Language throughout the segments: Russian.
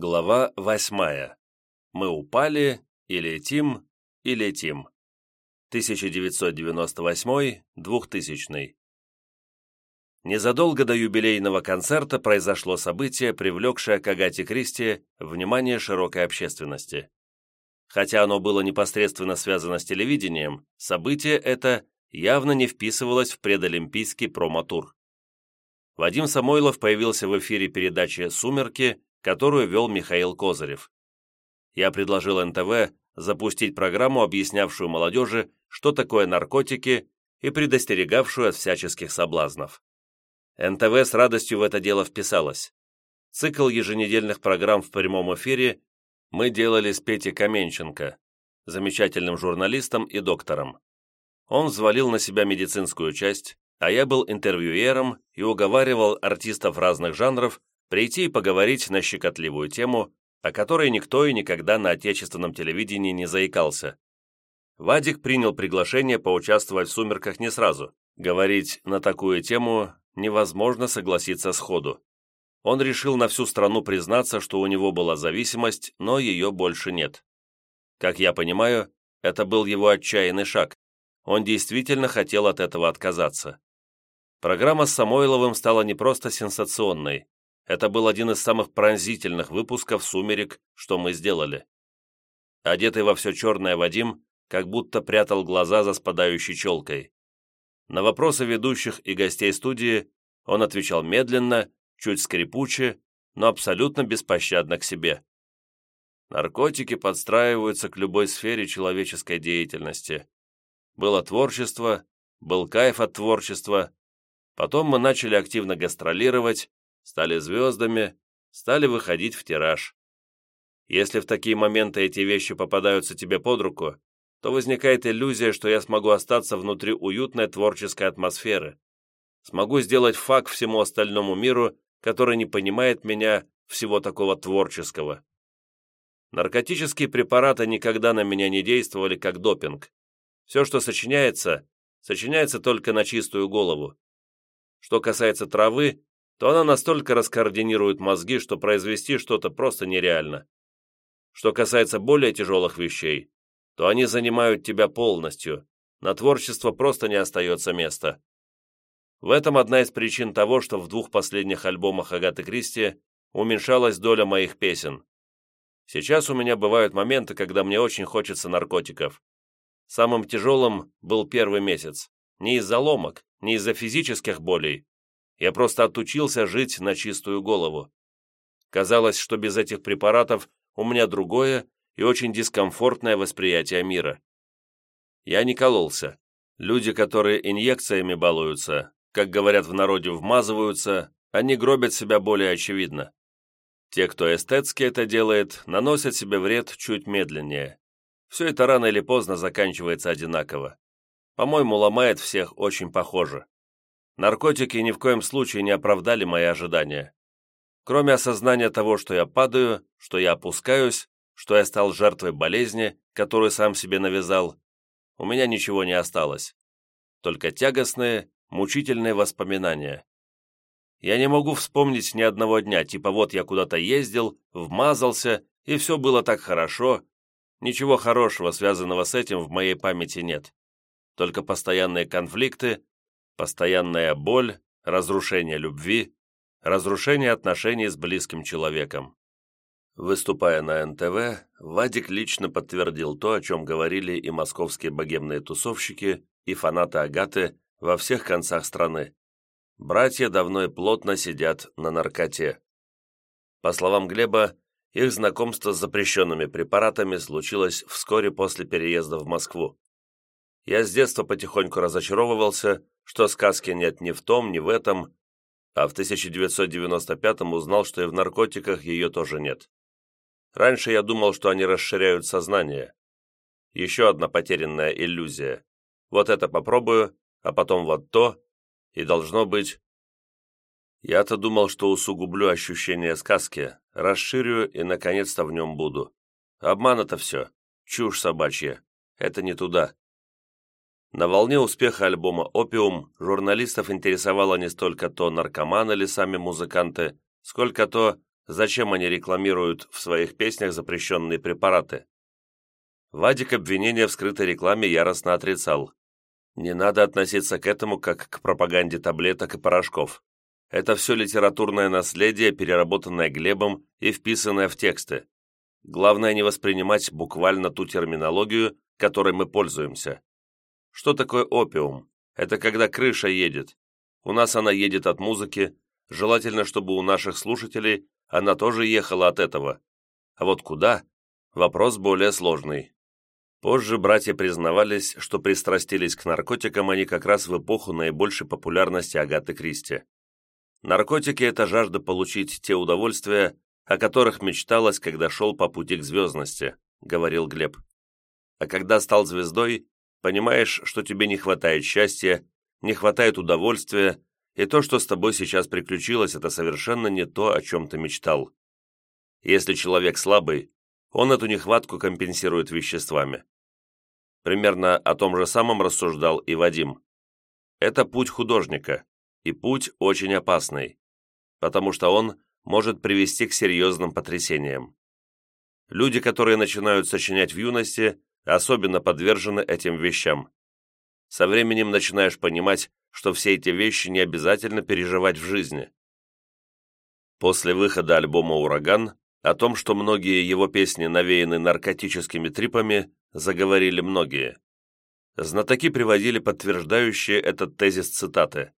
Глава восьмая. Мы упали и летим, и летим. 1998-2000. Незадолго до юбилейного концерта произошло событие, привлекшее к Агате Кристи внимание широкой общественности. Хотя оно было непосредственно связано с телевидением, событие это явно не вписывалось в предолимпийский промо-тур. Вадим Самойлов появился в эфире передачи «Сумерки», которую вел Михаил Козырев. Я предложил НТВ запустить программу, объяснявшую молодежи, что такое наркотики и предостерегавшую от всяческих соблазнов. НТВ с радостью в это дело вписалась. Цикл еженедельных программ в прямом эфире мы делали с Петей Каменченко, замечательным журналистом и доктором. Он взвалил на себя медицинскую часть, а я был интервьюером и уговаривал артистов разных жанров прийти и поговорить на щекотливую тему, о которой никто и никогда на отечественном телевидении не заикался. Вадик принял приглашение поучаствовать в «Сумерках» не сразу. Говорить на такую тему невозможно согласиться сходу. Он решил на всю страну признаться, что у него была зависимость, но ее больше нет. Как я понимаю, это был его отчаянный шаг. Он действительно хотел от этого отказаться. Программа с Самойловым стала не просто сенсационной. Это был один из самых пронзительных выпусков «Сумерек», что мы сделали. Одетый во все черное Вадим как будто прятал глаза за спадающей челкой. На вопросы ведущих и гостей студии он отвечал медленно, чуть скрипуче, но абсолютно беспощадно к себе. Наркотики подстраиваются к любой сфере человеческой деятельности. Было творчество, был кайф от творчества. Потом мы начали активно гастролировать, стали звездами, стали выходить в тираж. Если в такие моменты эти вещи попадаются тебе под руку, то возникает иллюзия, что я смогу остаться внутри уютной творческой атмосферы. Смогу сделать факт всему остальному миру который не понимает меня всего такого творческого. Наркотические препараты никогда на меня не действовали как допинг. Все, что сочиняется, сочиняется только на чистую голову. Что касается травы, то она настолько раскоординирует мозги, что произвести что-то просто нереально. Что касается более тяжелых вещей, то они занимают тебя полностью, на творчество просто не остается места. В этом одна из причин того, что в двух последних альбомах Агаты Кристи уменьшалась доля моих песен. Сейчас у меня бывают моменты, когда мне очень хочется наркотиков. Самым тяжелым был первый месяц. Не из-за ломок, не из-за физических болей. Я просто отучился жить на чистую голову. Казалось, что без этих препаратов у меня другое и очень дискомфортное восприятие мира. Я не кололся. Люди, которые инъекциями балуются, как говорят в народе, вмазываются, они гробят себя более очевидно. Те, кто эстетски это делает, наносят себе вред чуть медленнее. Все это рано или поздно заканчивается одинаково. По-моему, ломает всех очень похоже. Наркотики ни в коем случае не оправдали мои ожидания. Кроме осознания того, что я падаю, что я опускаюсь, что я стал жертвой болезни, которую сам себе навязал, у меня ничего не осталось. Только тягостные, мучительные воспоминания. Я не могу вспомнить ни одного дня, типа вот я куда-то ездил, вмазался, и все было так хорошо. Ничего хорошего, связанного с этим, в моей памяти нет. Только постоянные конфликты, постоянная боль, разрушение любви, разрушение отношений с близким человеком. Выступая на НТВ, Вадик лично подтвердил то, о чем говорили и московские богемные тусовщики, и фанаты Агаты, во всех концах страны. Братья давно и плотно сидят на наркоте. По словам Глеба, их знакомство с запрещенными препаратами случилось вскоре после переезда в Москву. Я с детства потихоньку разочаровывался, что сказки нет ни в том, ни в этом, а в 1995-м узнал, что и в наркотиках ее тоже нет. Раньше я думал, что они расширяют сознание. Еще одна потерянная иллюзия. Вот это попробую, а потом вот то, и должно быть... Я-то думал, что усугублю ощущение сказки, расширю и, наконец-то, в нем буду. Обман это все, чушь собачья, это не туда. На волне успеха альбома «Опиум» журналистов интересовало не столько то, наркоманы ли сами музыканты, сколько то, Зачем они рекламируют в своих песнях запрещенные препараты? Вадик обвинения в скрытой рекламе яростно отрицал. Не надо относиться к этому как к пропаганде таблеток и порошков. Это все литературное наследие, переработанное Глебом и вписанное в тексты. Главное не воспринимать буквально ту терминологию, которой мы пользуемся. Что такое опиум? Это когда крыша едет. У нас она едет от музыки, желательно, чтобы у наших слушателей она тоже ехала от этого. А вот куда? Вопрос более сложный. Позже братья признавались, что пристрастились к наркотикам они как раз в эпоху наибольшей популярности Агаты Кристи. Наркотики – это жажда получить те удовольствия, о которых мечталось, когда шел по пути к звездности», — говорил Глеб. «А когда стал звездой, понимаешь, что тебе не хватает счастья, не хватает удовольствия, и то, что с тобой сейчас приключилось, это совершенно не то, о чем ты мечтал. Если человек слабый, он эту нехватку компенсирует веществами. Примерно о том же самом рассуждал и Вадим. Это путь художника, и путь очень опасный, потому что он может привести к серьезным потрясениям. Люди, которые начинают сочинять в юности, особенно подвержены этим вещам. Со временем начинаешь понимать, что все эти вещи не обязательно переживать в жизни. После выхода альбома «Ураган» о том, что многие его песни навеяны наркотическими трипами, заговорили многие. Знатоки приводили подтверждающие этот тезис цитаты.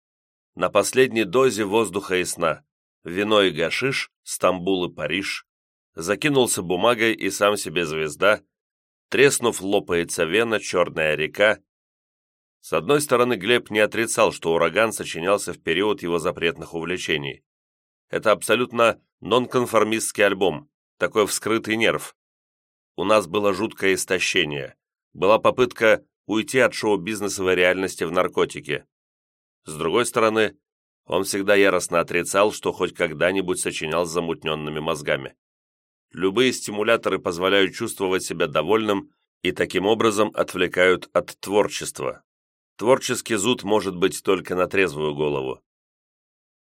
«На последней дозе воздуха и сна вино и гашиш, Стамбул и Париж, закинулся бумагой и сам себе звезда, треснув лопается вена, черная река. С одной стороны, Глеб не отрицал, что «Ураган» сочинялся в период его запретных увлечений. Это абсолютно нонконформистский альбом, такой вскрытый нерв. У нас было жуткое истощение, была попытка уйти от шоу-бизнесовой реальности в наркотики. С другой стороны, он всегда яростно отрицал, что хоть когда-нибудь сочинял с замутненными мозгами. Любые стимуляторы позволяют чувствовать себя довольным и таким образом отвлекают от творчества. Творческий зуд может быть только на трезвую голову.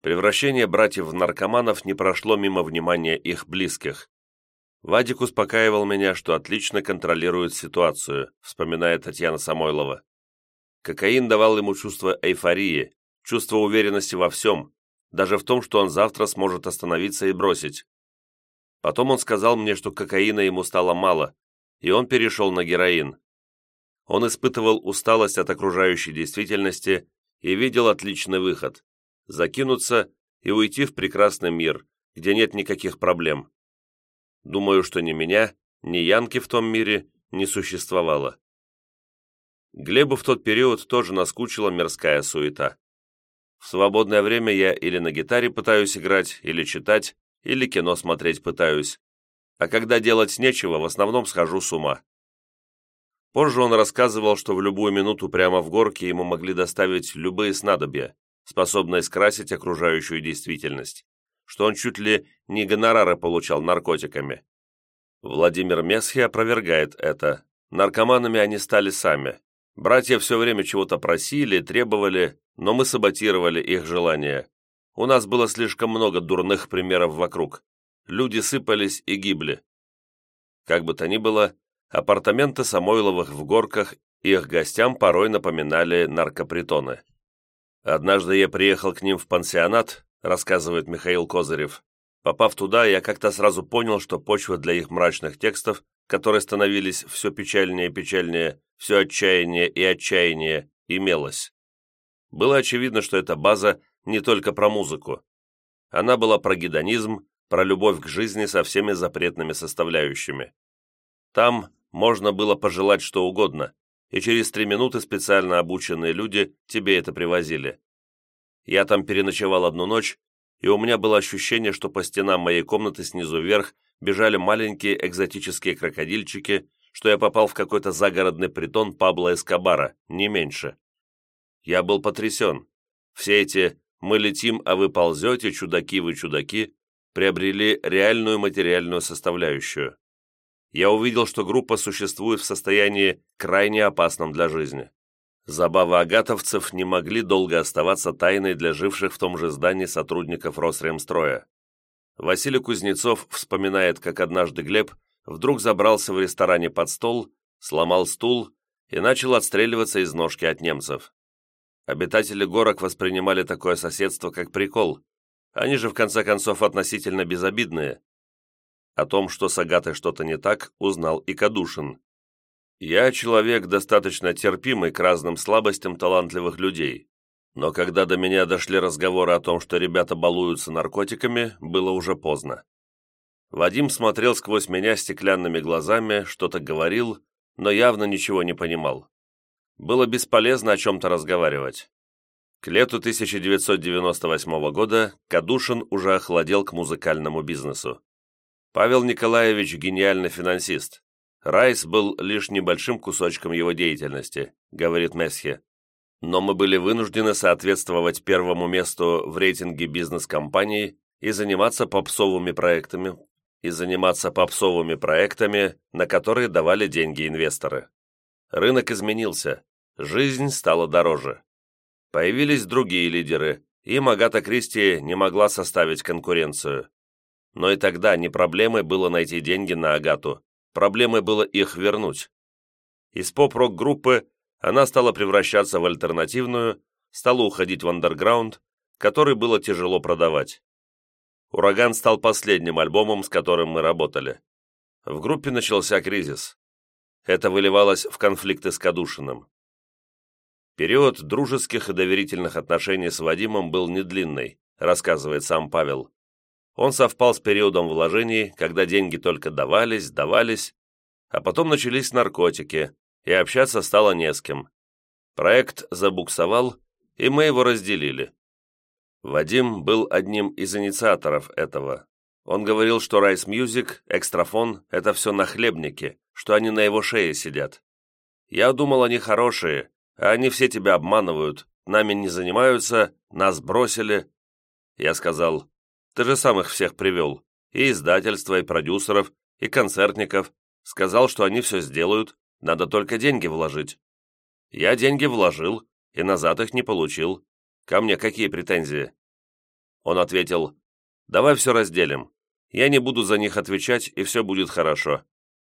Превращение братьев в наркоманов не прошло мимо внимания их близких. Вадик успокаивал меня, что отлично контролирует ситуацию, вспоминая Татьяна Самойлова. Кокаин давал ему чувство эйфории, чувство уверенности во всем, даже в том, что он завтра сможет остановиться и бросить. Потом он сказал мне, что кокаина ему стало мало, и он перешел на героин. Он испытывал усталость от окружающей действительности и видел отличный выход – закинуться и уйти в прекрасный мир, где нет никаких проблем. Думаю, что ни меня, ни Янки в том мире не существовало. Глебу в тот период тоже наскучила мирская суета. В свободное время я или на гитаре пытаюсь играть, или читать, или кино смотреть пытаюсь. А когда делать нечего, в основном схожу с ума. Позже он рассказывал, что в любую минуту прямо в горке ему могли доставить любые снадобья, способные скрасить окружающую действительность, что он чуть ли не гонорары получал наркотиками. Владимир Месхи опровергает это. Наркоманами они стали сами. Братья все время чего-то просили, требовали, но мы саботировали их желания. У нас было слишком много дурных примеров вокруг. Люди сыпались и гибли. Как бы то ни было, апартаменты Самойловых в горках их гостям порой напоминали наркопритоны. Однажды я приехал к ним в пансионат, рассказывает Михаил Козырев. Попав туда, я как-то сразу понял, что почва для их мрачных текстов, которые становились все печальнее и печальнее, все отчаяние и отчаяние, имелась. Было очевидно, что эта база не только про музыку. Она была про гедонизм, про любовь к жизни со всеми запретными составляющими. Там можно было пожелать что угодно, и через три минуты специально обученные люди тебе это привозили. Я там переночевал одну ночь, и у меня было ощущение, что по стенам моей комнаты снизу вверх бежали маленькие экзотические крокодильчики, что я попал в какой-то загородный притон Пабло Эскобара, не меньше. Я был потрясен. Все эти «мы летим, а вы ползете, чудаки вы чудаки» приобрели реальную материальную составляющую. Я увидел, что группа существует в состоянии крайне опасном для жизни. Забавы агатовцев не могли долго оставаться тайной для живших в том же здании сотрудников Росремстроя. Василий Кузнецов вспоминает, как однажды Глеб вдруг забрался в ресторане под стол, сломал стул и начал отстреливаться из ножки от немцев. Обитатели горок воспринимали такое соседство как прикол. Они же, в конце концов, относительно безобидные. О том, что с Агатой что-то не так, узнал и Кадушин. «Я человек достаточно терпимый к разным слабостям талантливых людей, но когда до меня дошли разговоры о том, что ребята балуются наркотиками, было уже поздно. Вадим смотрел сквозь меня стеклянными глазами, что-то говорил, но явно ничего не понимал. Было бесполезно о чем-то разговаривать. К лету 1998 года Кадушин уже охладел к музыкальному бизнесу. Павел Николаевич – гениальный финансист. Райс был лишь небольшим кусочком его деятельности, говорит Месхе. Но мы были вынуждены соответствовать первому месту в рейтинге бизнес-компаний и заниматься попсовыми проектами, и заниматься попсовыми проектами, на которые давали деньги инвесторы. Рынок изменился, жизнь стала дороже. Появились другие лидеры, и Агата Кристи не могла составить конкуренцию. Но и тогда не проблемой было найти деньги на Агату, проблемой было их вернуть. Из поп-рок-группы она стала превращаться в альтернативную, стала уходить в андерграунд, который было тяжело продавать. «Ураган» стал последним альбомом, с которым мы работали. В группе начался кризис. Это выливалось в конфликты с Кадушиным. Период дружеских и доверительных отношений с Вадимом был недлинный, рассказывает сам Павел. Он совпал с периодом вложений, когда деньги только давались, давались, а потом начались наркотики, и общаться стало не с кем. Проект забуксовал, и мы его разделили. Вадим был одним из инициаторов этого. Он говорил, что Rise Music, Extraphone — это все нахлебники, что они на его шее сидят. Я думал, они хорошие, а они все тебя обманывают, нами не занимаются, нас бросили. Я сказал, ты же сам их всех привел, и издательства, и продюсеров, и концертников, сказал, что они все сделают, надо только деньги вложить. Я деньги вложил, и назад их не получил. Ко мне какие претензии?» Он ответил, «Давай все разделим. Я не буду за них отвечать, и все будет хорошо.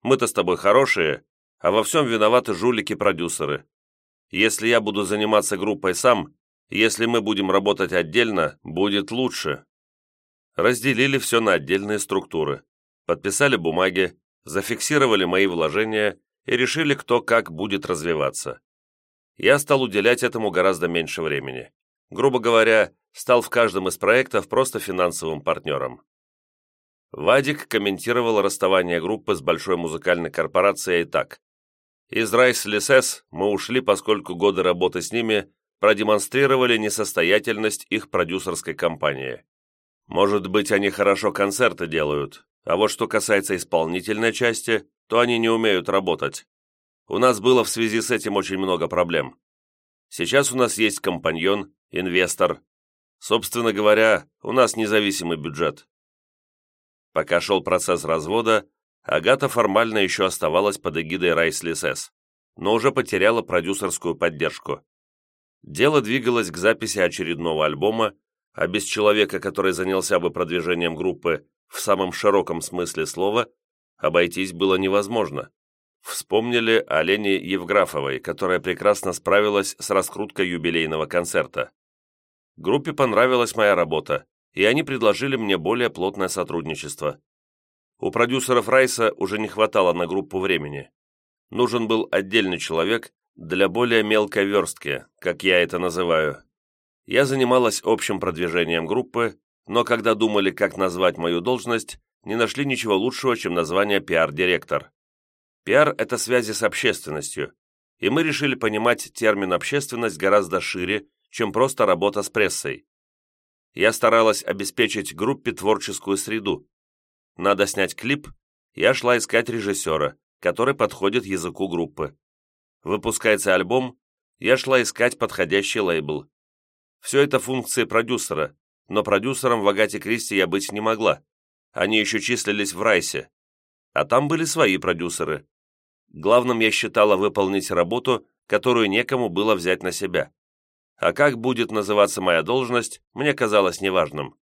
Мы-то с тобой хорошие, а во всем виноваты жулики-продюсеры. Если я буду заниматься группой сам, если мы будем работать отдельно, будет лучше». Разделили все на отдельные структуры, подписали бумаги, зафиксировали мои вложения и решили, кто как будет развиваться. Я стал уделять этому гораздо меньше времени грубо говоря, стал в каждом из проектов просто финансовым партнером. Вадик комментировал расставание группы с большой музыкальной корпорацией так. Из Райс Лисес мы ушли, поскольку годы работы с ними продемонстрировали несостоятельность их продюсерской компании. Может быть, они хорошо концерты делают, а вот что касается исполнительной части, то они не умеют работать. У нас было в связи с этим очень много проблем. Сейчас у нас есть компаньон, инвестор. Собственно говоря, у нас независимый бюджет. Пока шел процесс развода, Агата формально еще оставалась под эгидой Райсли СС, но уже потеряла продюсерскую поддержку. Дело двигалось к записи очередного альбома, а без человека, который занялся бы продвижением группы в самом широком смысле слова, обойтись было невозможно. Вспомнили о Лене Евграфовой, которая прекрасно справилась с раскруткой юбилейного концерта. Группе понравилась моя работа, и они предложили мне более плотное сотрудничество. У продюсеров Райса уже не хватало на группу времени. Нужен был отдельный человек для более мелкой верстки, как я это называю. Я занималась общим продвижением группы, но когда думали, как назвать мою должность, не нашли ничего лучшего, чем название пиар-директор. Пиар – это связи с общественностью, и мы решили понимать термин «общественность» гораздо шире, чем просто работа с прессой. Я старалась обеспечить группе творческую среду. Надо снять клип, я шла искать режиссера, который подходит языку группы. Выпускается альбом, я шла искать подходящий лейбл. Все это функции продюсера, но продюсером в Агате Кристи я быть не могла. Они еще числились в Райсе. А там были свои продюсеры. Главным я считала выполнить работу, которую некому было взять на себя а как будет называться моя должность, мне казалось неважным.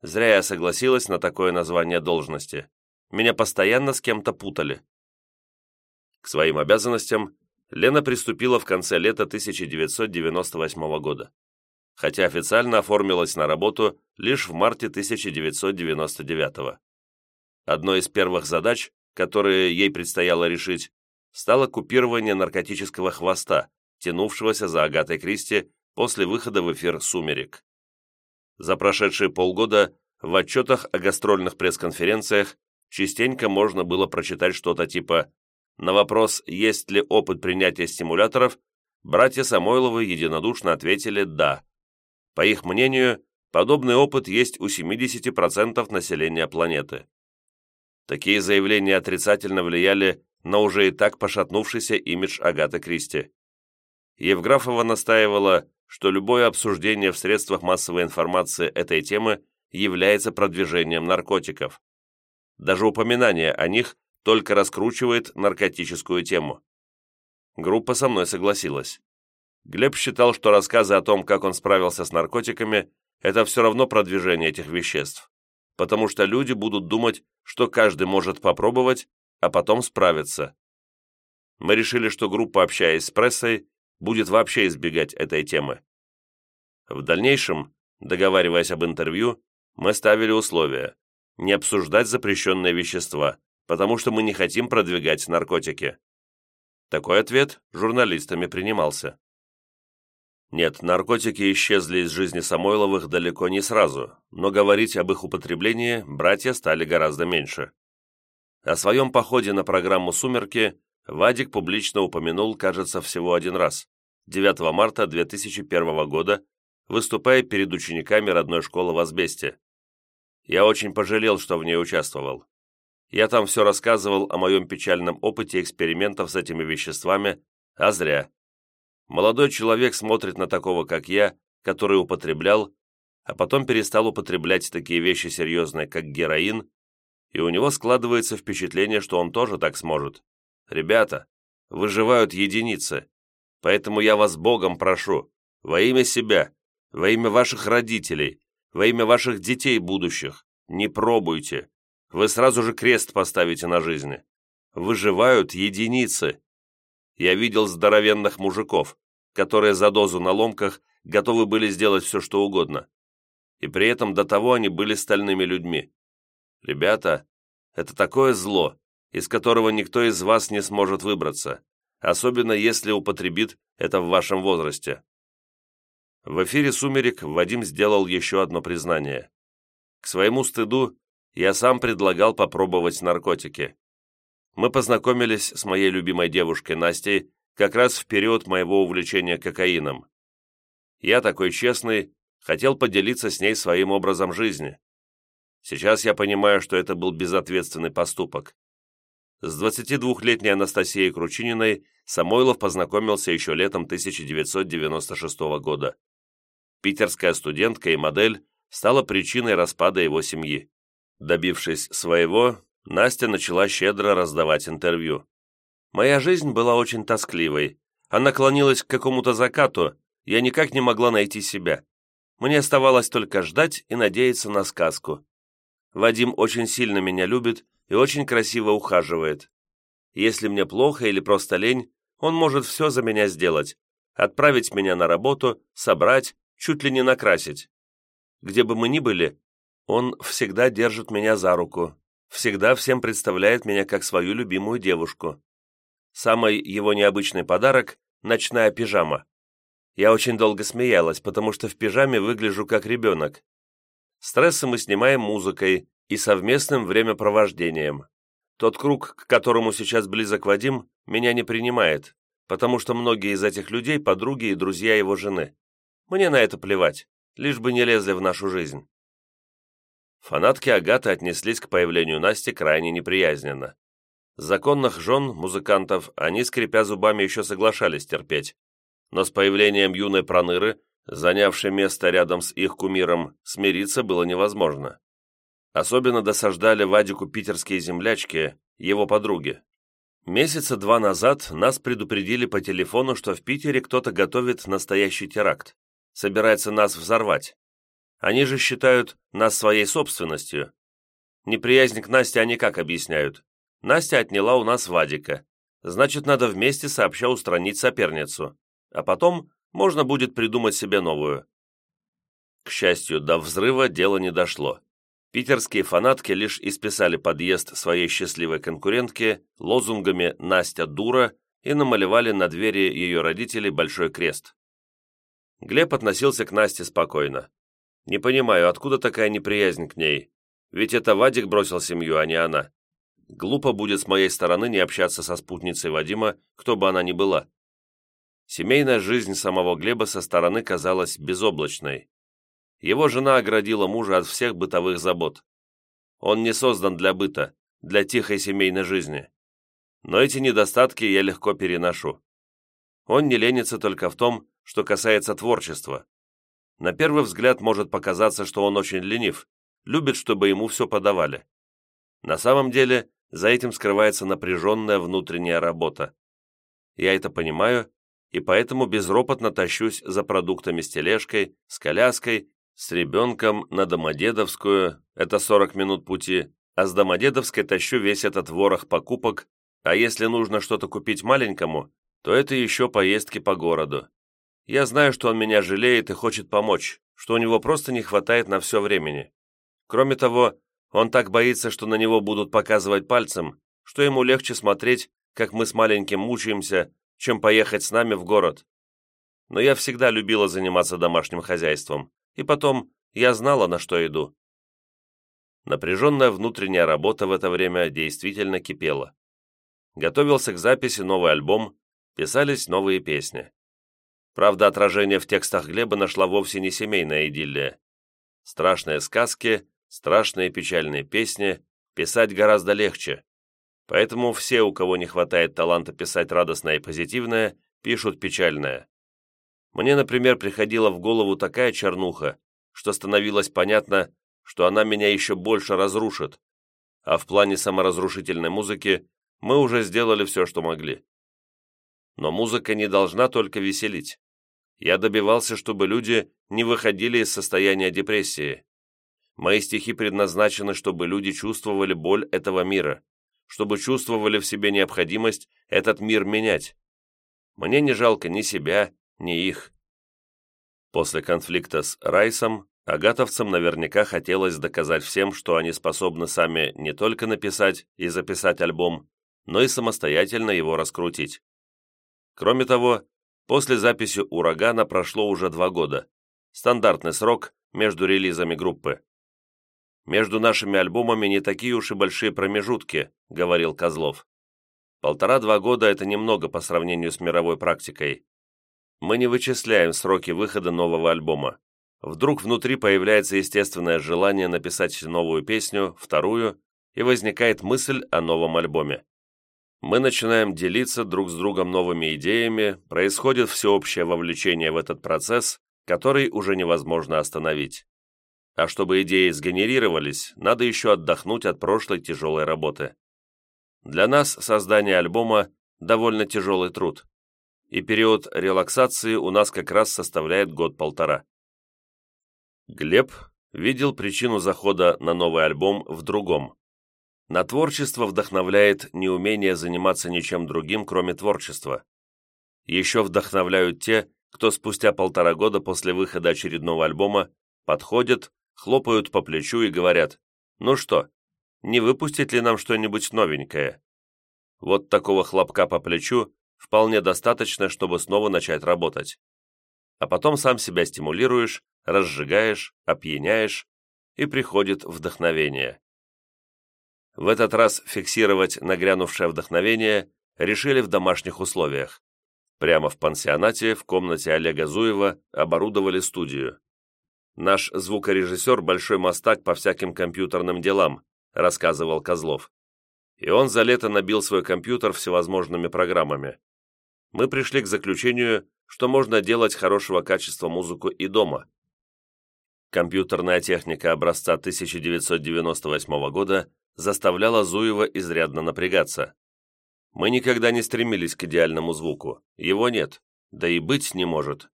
Зря я согласилась на такое название должности. Меня постоянно с кем-то путали. К своим обязанностям Лена приступила в конце лета 1998 года, хотя официально оформилась на работу лишь в марте 1999. Одной из первых задач, которые ей предстояло решить, стало купирование наркотического хвоста, тянувшегося за Агатой Кристи после выхода в эфир «Сумерек». За прошедшие полгода в отчетах о гастрольных пресс-конференциях частенько можно было прочитать что-то типа на вопрос, есть ли опыт принятия стимуляторов, братья Самойловы единодушно ответили «да». По их мнению, подобный опыт есть у 70% населения планеты. Такие заявления отрицательно влияли на уже и так пошатнувшийся имидж Агаты Кристи. Евграфова настаивала, что любое обсуждение в средствах массовой информации этой темы является продвижением наркотиков. Даже упоминание о них только раскручивает наркотическую тему. Группа со мной согласилась. Глеб считал, что рассказы о том, как он справился с наркотиками, это все равно продвижение этих веществ, потому что люди будут думать, что каждый может попробовать, а потом справиться. Мы решили, что группа, общаясь с прессой, будет вообще избегать этой темы. В дальнейшем, договариваясь об интервью, мы ставили условия не обсуждать запрещенные вещества, потому что мы не хотим продвигать наркотики. Такой ответ журналистами принимался. Нет, наркотики исчезли из жизни Самойловых далеко не сразу, но говорить об их употреблении братья стали гораздо меньше. О своем походе на программу «Сумерки» Вадик публично упомянул, кажется, всего один раз, 9 марта 2001 года, выступая перед учениками родной школы в Асбесте. Я очень пожалел, что в ней участвовал. Я там все рассказывал о моем печальном опыте экспериментов с этими веществами, а зря. Молодой человек смотрит на такого, как я, который употреблял, а потом перестал употреблять такие вещи серьезные, как героин, и у него складывается впечатление, что он тоже так сможет. Ребята, выживают единицы, поэтому я вас Богом прошу, во имя себя, во имя ваших родителей, во имя ваших детей будущих, не пробуйте, вы сразу же крест поставите на жизни. Выживают единицы. Я видел здоровенных мужиков, которые за дозу на ломках готовы были сделать все, что угодно. И при этом до того они были стальными людьми. Ребята, это такое зло, из которого никто из вас не сможет выбраться, особенно если употребит это в вашем возрасте. В эфире «Сумерек» Вадим сделал еще одно признание. К своему стыду я сам предлагал попробовать наркотики. Мы познакомились с моей любимой девушкой Настей как раз в период моего увлечения кокаином. Я такой честный, хотел поделиться с ней своим образом жизни. Сейчас я понимаю, что это был безответственный поступок. С 22-летней Анастасией Кручининой Самойлов познакомился еще летом 1996 года. Питерская студентка и модель стала причиной распада его семьи. Добившись своего, Настя начала щедро раздавать интервью. Моя жизнь была очень тоскливой. Она клонилась к какому-то закату, я никак не могла найти себя. Мне оставалось только ждать и надеяться на сказку. Вадим очень сильно меня любит и очень красиво ухаживает. Если мне плохо или просто лень, он может все за меня сделать. Отправить меня на работу, собрать, чуть ли не накрасить. Где бы мы ни были, он всегда держит меня за руку, всегда всем представляет меня как свою любимую девушку. Самый его необычный подарок – ночная пижама. Я очень долго смеялась, потому что в пижаме выгляжу как ребенок. Стрессы мы снимаем музыкой и совместным времяпровождением. Тот круг, к которому сейчас близок Вадим, меня не принимает, потому что многие из этих людей – подруги и друзья его жены. Мне на это плевать, лишь бы не лезли в нашу жизнь. Фанатки Агаты отнеслись к появлению Насти крайне неприязненно. Законных жен, музыкантов, они, скрипя зубами, еще соглашались терпеть. Но с появлением юной проныры, занявшей место рядом с их кумиром, смириться было невозможно. Особенно досаждали Вадику питерские землячки, его подруги. Месяца два назад нас предупредили по телефону, что в Питере кто-то готовит настоящий теракт. Собирается нас взорвать. Они же считают нас своей собственностью. Неприязнь к Насте они как объясняют? Настя отняла у нас Вадика. Значит, надо вместе сообща устранить соперницу. А потом можно будет придумать себе новую. К счастью, до взрыва дело не дошло. Питерские фанатки лишь исписали подъезд своей счастливой конкурентки лозунгами «Настя дура» и намалевали на двери ее родителей большой крест. Глеб относился к Насте спокойно. «Не понимаю, откуда такая неприязнь к ней? Ведь это Вадик бросил семью, а не она. Глупо будет с моей стороны не общаться со спутницей Вадима, кто бы она ни была». Семейная жизнь самого Глеба со стороны казалась безоблачной. Его жена оградила мужа от всех бытовых забот. Он не создан для быта, для тихой семейной жизни. Но эти недостатки я легко переношу. Он не ленится только в том, что касается творчества. На первый взгляд может показаться, что он очень ленив, любит, чтобы ему все подавали. На самом деле, за этим скрывается напряженная внутренняя работа. Я это понимаю и поэтому безропотно тащусь за продуктами с тележкой, с коляской, с ребенком на Домодедовскую, это 40 минут пути, а с Домодедовской тащу весь этот ворох покупок, а если нужно что-то купить маленькому, то это еще поездки по городу. Я знаю, что он меня жалеет и хочет помочь, что у него просто не хватает на все времени. Кроме того, он так боится, что на него будут показывать пальцем, что ему легче смотреть, как мы с маленьким мучаемся, чем поехать с нами в город. Но я всегда любила заниматься домашним хозяйством, и потом я знала, на что иду. Напряженная внутренняя работа в это время действительно кипела. Готовился к записи новый альбом, писались новые песни. Правда, отражение в текстах Глеба нашла вовсе не семейная идиллия. Страшные сказки, страшные печальные песни писать гораздо легче. Поэтому все, у кого не хватает таланта писать радостное и позитивное, пишут печальное. Мне, например, приходила в голову такая чернуха, что становилось понятно, что она меня еще больше разрушит, а в плане саморазрушительной музыки мы уже сделали все, что могли. Но музыка не должна только веселить. Я добивался, чтобы люди не выходили из состояния депрессии. Мои стихи предназначены, чтобы люди чувствовали боль этого мира, чтобы чувствовали в себе необходимость этот мир менять. Мне не жалко ни себя, ни их. После конфликта с Райсом, агатовцам наверняка хотелось доказать всем, что они способны сами не только написать и записать альбом, но и самостоятельно его раскрутить. Кроме того, после записи «Урагана» прошло уже два года. Стандартный срок между релизами группы. «Между нашими альбомами не такие уж и большие промежутки», — говорил Козлов. «Полтора-два года — это немного по сравнению с мировой практикой. Мы не вычисляем сроки выхода нового альбома. Вдруг внутри появляется естественное желание написать новую песню, вторую, и возникает мысль о новом альбоме. Мы начинаем делиться друг с другом новыми идеями, происходит всеобщее вовлечение в этот процесс, который уже невозможно остановить. А чтобы идеи сгенерировались, надо еще отдохнуть от прошлой тяжелой работы. Для нас создание альбома – довольно тяжелый труд. И период релаксации у нас как раз составляет год-полтора. Глеб видел причину захода на новый альбом в другом. На творчество вдохновляет неумение заниматься ничем другим, кроме творчества. Еще вдохновляют те, кто спустя полтора года после выхода очередного альбома подходят хлопают по плечу и говорят, «Ну что, не выпустить ли нам что-нибудь новенькое?» Вот такого хлопка по плечу вполне достаточно, чтобы снова начать работать. А потом сам себя стимулируешь, разжигаешь, опьяняешь, и приходит вдохновение. В этот раз фиксировать нагрянувшее вдохновение решили в домашних условиях. Прямо в пансионате в комнате Олега Зуева оборудовали студию. Наш звукорежиссер – большой мастак по всяким компьютерным делам, рассказывал Козлов. И он за лето набил свой компьютер всевозможными программами. Мы пришли к заключению, что можно делать хорошего качества музыку и дома. Компьютерная техника образца 1998 года заставляла Зуева изрядно напрягаться. Мы никогда не стремились к идеальному звуку, его нет, да и быть не может.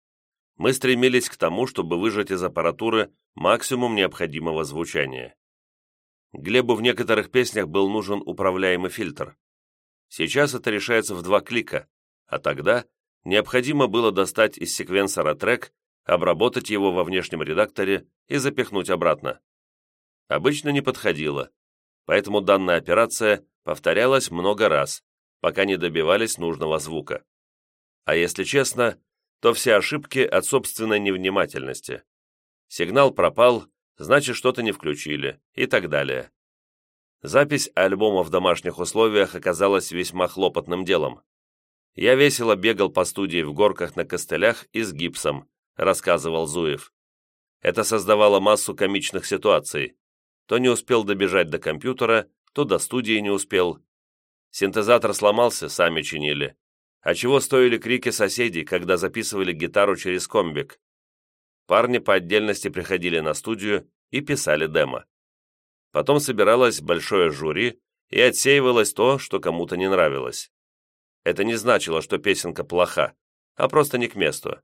Мы стремились к тому, чтобы выжать из аппаратуры максимум необходимого звучания. Глебу в некоторых песнях был нужен управляемый фильтр. Сейчас это решается в два клика, а тогда необходимо было достать из секвенсора трек, обработать его во внешнем редакторе и запихнуть обратно. Обычно не подходило, поэтому данная операция повторялась много раз, пока не добивались нужного звука. А если честно, то все ошибки от собственной невнимательности. Сигнал пропал, значит, что-то не включили и так далее. Запись альбома в домашних условиях оказалась весьма хлопотным делом. Я весело бегал по студии в горках на костылях и с гипсом, рассказывал Зуев. Это создавало массу комичных ситуаций. То не успел добежать до компьютера, то до студии не успел. Синтезатор сломался, сами чинили. А чего стоили крики соседей, когда записывали гитару через комбик? Парни по отдельности приходили на студию и писали демо. Потом собиралось большое жюри и отсеивалось то, что кому-то не нравилось. Это не значило, что песенка плоха, а просто не к месту.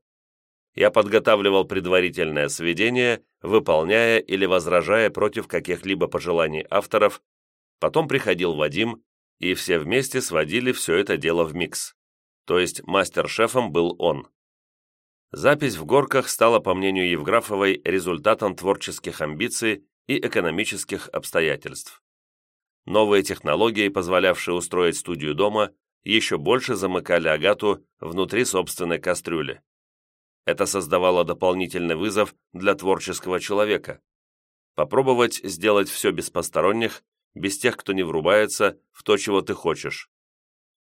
Я подготавливал предварительное сведение, выполняя или возражая против каких-либо пожеланий авторов, потом приходил Вадим, и все вместе сводили все это дело в микс. То есть мастер-шефом был он. Запись в горках стала, по мнению Евграфовой, результатом творческих амбиций и экономических обстоятельств. Новые технологии, позволявшие устроить студию дома, еще больше замыкали Агату внутри собственной кастрюли. Это создавало дополнительный вызов для творческого человека. Попробовать сделать все без посторонних, без тех, кто не врубается в то, чего ты хочешь.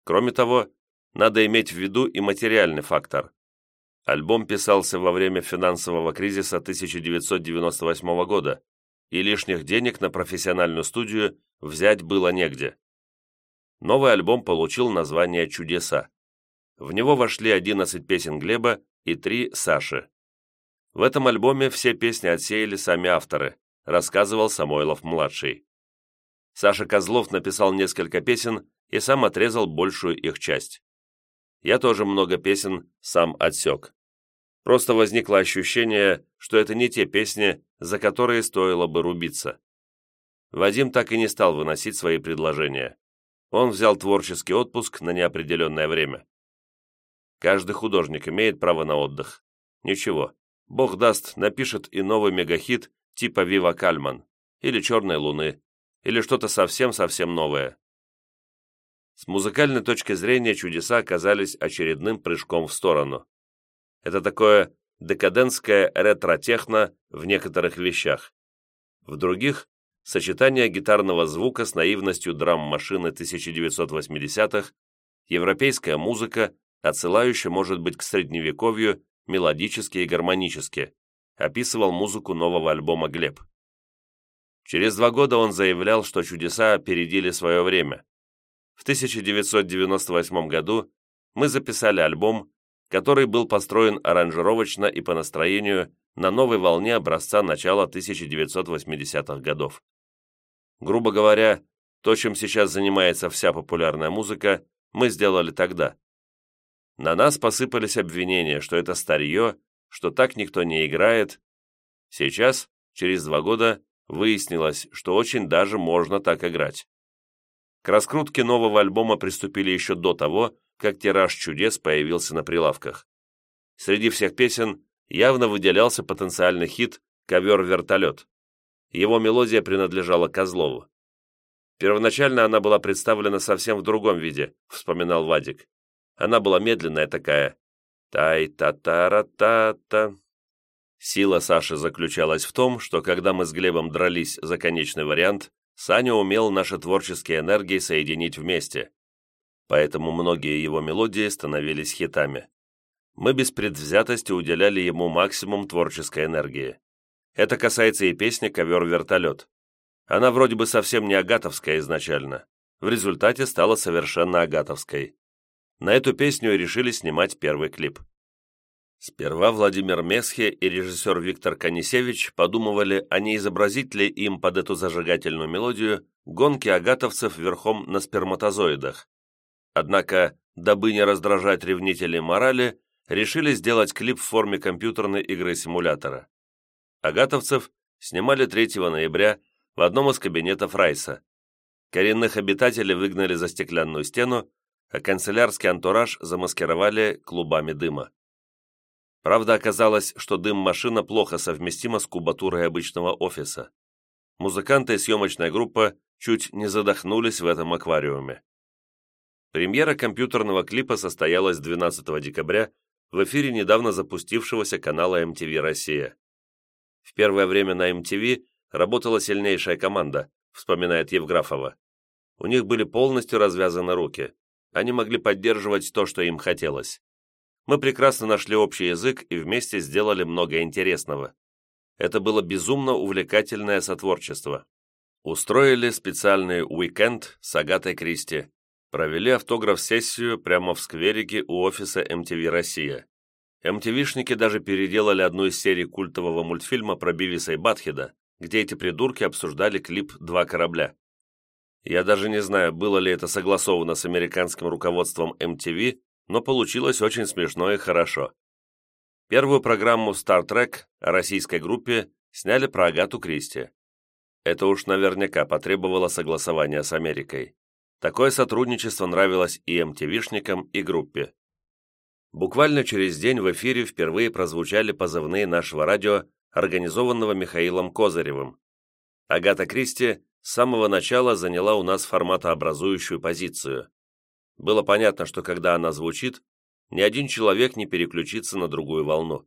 Кроме того, надо иметь в виду и материальный фактор. Альбом писался во время финансового кризиса 1998 года, и лишних денег на профессиональную студию взять было негде. Новый альбом получил название «Чудеса». В него вошли 11 песен Глеба и 3 Саши. В этом альбоме все песни отсеяли сами авторы, рассказывал Самойлов-младший. Саша Козлов написал несколько песен и сам отрезал большую их часть. Я тоже много песен сам отсек. Просто возникло ощущение, что это не те песни, за которые стоило бы рубиться. Вадим так и не стал выносить свои предложения. Он взял творческий отпуск на неопределенное время. Каждый художник имеет право на отдых. Ничего, Бог даст, напишет и новый мегахит типа «Вива Кальман» или «Черной луны», или что-то совсем-совсем новое. С музыкальной точки зрения чудеса оказались очередным прыжком в сторону. Это такое декадентское ретро-техно в некоторых вещах. В других – сочетание гитарного звука с наивностью драм-машины 1980-х, европейская музыка, отсылающая, может быть, к средневековью, мелодически и гармонически, описывал музыку нового альбома Глеб. Через два года он заявлял, что чудеса опередили свое время. В 1998 году мы записали альбом, который был построен аранжировочно и по настроению на новой волне образца начала 1980-х годов. Грубо говоря, то, чем сейчас занимается вся популярная музыка, мы сделали тогда. На нас посыпались обвинения, что это старье, что так никто не играет. Сейчас, через два года, выяснилось, что очень даже можно так играть. К раскрутке нового альбома приступили еще до того, как тираж чудес появился на прилавках. Среди всех песен явно выделялся потенциальный хит «Ковер-вертолет». Его мелодия принадлежала Козлову. Первоначально она была представлена совсем в другом виде, вспоминал Вадик. Она была медленная такая. Тай-та-та-ра-та-та. Сила Саши заключалась в том, что когда мы с Глебом дрались за конечный вариант, Саня умел наши творческие энергии соединить вместе. Поэтому многие его мелодии становились хитами. Мы без предвзятости уделяли ему максимум творческой энергии. Это касается и песни «Ковер-вертолет». Она вроде бы совсем не агатовская изначально. В результате стала совершенно агатовской. На эту песню решили снимать первый клип. Сперва Владимир Месхе и режиссер Виктор Канисевич подумывали, а не изобразить ли им под эту зажигательную мелодию гонки агатовцев верхом на сперматозоидах. Однако, дабы не раздражать ревнителей морали, решили сделать клип в форме компьютерной игры-симулятора. Агатовцев снимали 3 ноября в одном из кабинетов Райса. Коренных обитателей выгнали за стеклянную стену, а канцелярский антураж замаскировали клубами дыма. Правда, оказалось, что дым-машина плохо совместима с кубатурой обычного офиса. Музыканты и съемочная группа чуть не задохнулись в этом аквариуме. Премьера компьютерного клипа состоялась 12 декабря в эфире недавно запустившегося канала MTV «Россия». В первое время на MTV работала сильнейшая команда, вспоминает Евграфова. У них были полностью развязаны руки. Они могли поддерживать то, что им хотелось. Мы прекрасно нашли общий язык и вместе сделали много интересного. Это было безумно увлекательное сотворчество. Устроили специальный уикенд с Агатой Кристи, провели автограф-сессию прямо в скверике у офиса MTV «Россия». MTV-шники даже переделали одну из серий культового мультфильма про Бивиса и Батхеда, где эти придурки обсуждали клип «Два корабля». Я даже не знаю, было ли это согласовано с американским руководством MTV, но получилось очень смешно и хорошо. Первую программу Star Trek о российской группе сняли про Агату Кристи. Это уж наверняка потребовало согласования с Америкой. Такое сотрудничество нравилось и МТВшникам, и группе. Буквально через день в эфире впервые прозвучали позывные нашего радио, организованного Михаилом Козыревым. Агата Кристи с самого начала заняла у нас форматообразующую позицию. Было понятно, что когда она звучит, ни один человек не переключится на другую волну.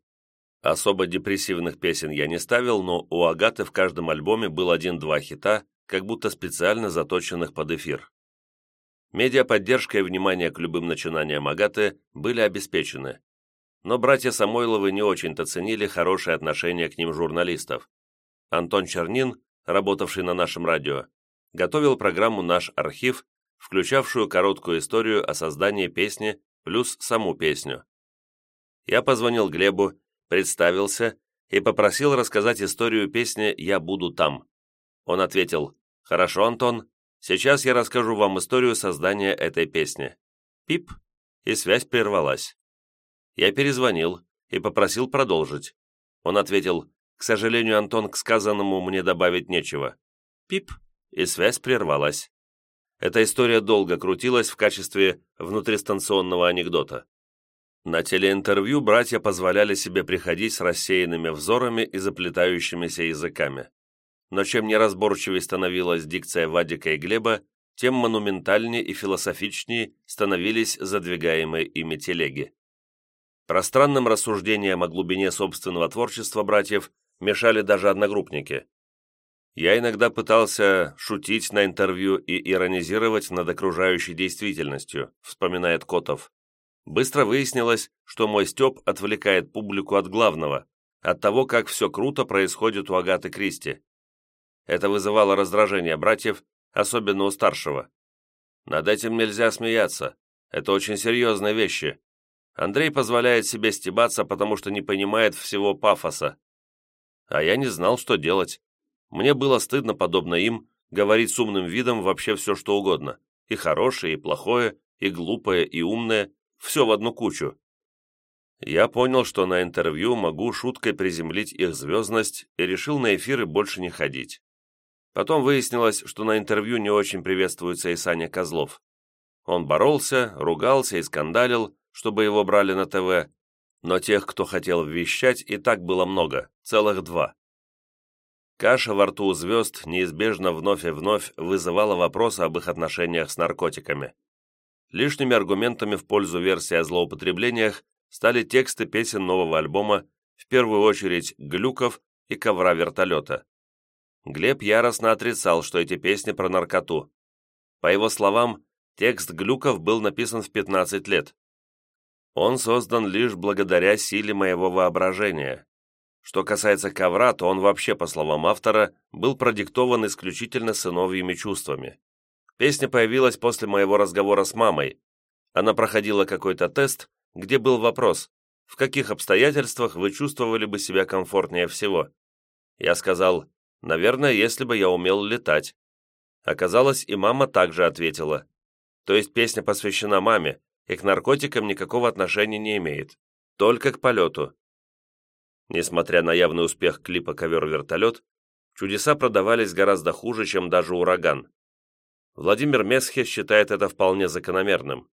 Особо депрессивных песен я не ставил, но у Агаты в каждом альбоме был один-два хита, как будто специально заточенных под эфир. Медиаподдержка и внимание к любым начинаниям Агаты были обеспечены. Но братья Самойловы не очень-то ценили хорошее отношение к ним журналистов. Антон Чернин, работавший на нашем радио, готовил программу «Наш архив», включавшую короткую историю о создании песни плюс саму песню. Я позвонил Глебу, представился и попросил рассказать историю песни «Я буду там». Он ответил, «Хорошо, Антон, Сейчас я расскажу вам историю создания этой песни. Пип, и связь прервалась. Я перезвонил и попросил продолжить. Он ответил, к сожалению, Антон, к сказанному мне добавить нечего. Пип, и связь прервалась. Эта история долго крутилась в качестве внутристанционного анекдота. На телеинтервью братья позволяли себе приходить с рассеянными взорами и заплетающимися языками но чем неразборчивее становилась дикция Вадика и Глеба, тем монументальнее и философичнее становились задвигаемые ими телеги. Пространным рассуждениям о глубине собственного творчества братьев мешали даже одногруппники. Я иногда пытался шутить на интервью и иронизировать над окружающей действительностью, вспоминает Котов. Быстро выяснилось, что мой стёб отвлекает публику от главного, от того, как все круто происходит у Агаты Кристи. Это вызывало раздражение братьев, особенно у старшего. Над этим нельзя смеяться. Это очень серьезные вещи. Андрей позволяет себе стебаться, потому что не понимает всего пафоса. А я не знал, что делать. Мне было стыдно, подобно им, говорить с умным видом вообще все, что угодно. И хорошее, и плохое, и глупое, и умное. Все в одну кучу. Я понял, что на интервью могу шуткой приземлить их звездность и решил на эфиры больше не ходить. Потом выяснилось, что на интервью не очень приветствуется и Саня Козлов. Он боролся, ругался и скандалил, чтобы его брали на ТВ, но тех, кто хотел вещать, и так было много, целых два. Каша во рту у звезд неизбежно вновь и вновь вызывала вопросы об их отношениях с наркотиками. Лишними аргументами в пользу версии о злоупотреблениях стали тексты песен нового альбома, в первую очередь «Глюков» и «Ковра вертолета». Глеб яростно отрицал, что эти песни про наркоту. По его словам, текст Глюков был написан в 15 лет. Он создан лишь благодаря силе моего воображения. Что касается ковра, то он вообще, по словам автора, был продиктован исключительно сыновьими чувствами. Песня появилась после моего разговора с мамой. Она проходила какой-то тест, где был вопрос, в каких обстоятельствах вы чувствовали бы себя комфортнее всего. Я сказал, Наверное, если бы я умел летать. Оказалось, и мама также ответила. То есть песня посвящена маме и к наркотикам никакого отношения не имеет. Только к полету. Несмотря на явный успех клипа «Ковер-вертолет», чудеса продавались гораздо хуже, чем даже «Ураган». Владимир Месхе считает это вполне закономерным.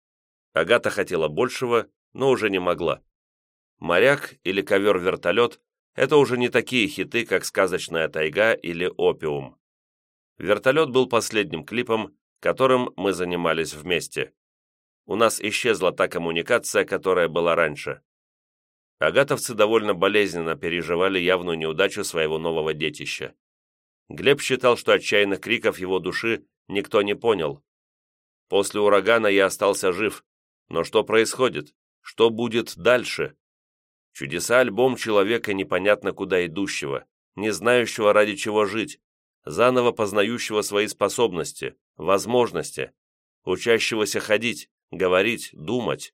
Агата хотела большего, но уже не могла. «Моряк» или «Ковер-вертолет» — это уже не такие хиты, как «Сказочная тайга» или «Опиум». «Вертолет» был последним клипом, которым мы занимались вместе. У нас исчезла та коммуникация, которая была раньше. Агатовцы довольно болезненно переживали явную неудачу своего нового детища. Глеб считал, что отчаянных криков его души никто не понял. После урагана я остался жив, но что происходит? Что будет дальше? Чудеса альбом человека непонятно куда идущего, не знающего ради чего жить, заново познающего свои способности, возможности, учащегося ходить, говорить, думать.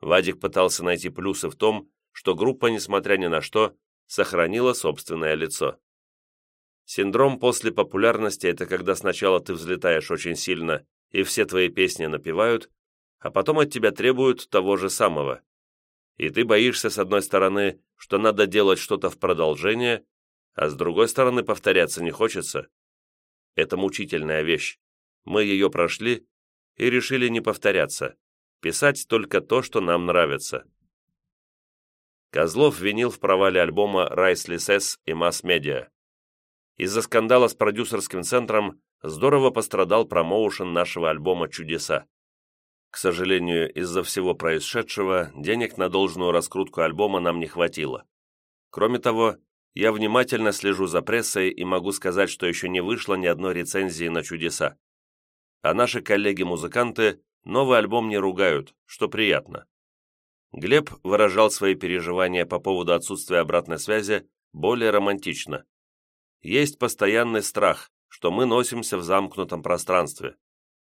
Вадик пытался найти плюсы в том, что группа, несмотря ни на что, сохранила собственное лицо. Синдром после популярности – это когда сначала ты взлетаешь очень сильно, и все твои песни напевают, а потом от тебя требуют того же самого. И ты боишься, с одной стороны, что надо делать что-то в продолжение, а с другой стороны, повторяться не хочется. Это мучительная вещь. Мы ее прошли и решили не повторяться, писать только то, что нам нравится. Козлов винил в провале альбома «Райсли Сесс» и «Масс-медиа». Из-за скандала с продюсерским центром здорово пострадал промоушен нашего альбома «Чудеса». К сожалению, из-за всего происшедшего денег на должную раскрутку альбома нам не хватило. Кроме того, я внимательно слежу за прессой и могу сказать, что еще не вышло ни одной рецензии на «Чудеса». А наши коллеги-музыканты новый альбом не ругают, что приятно. Глеб выражал свои переживания по поводу отсутствия обратной связи более романтично. Есть постоянный страх, что мы носимся в замкнутом пространстве.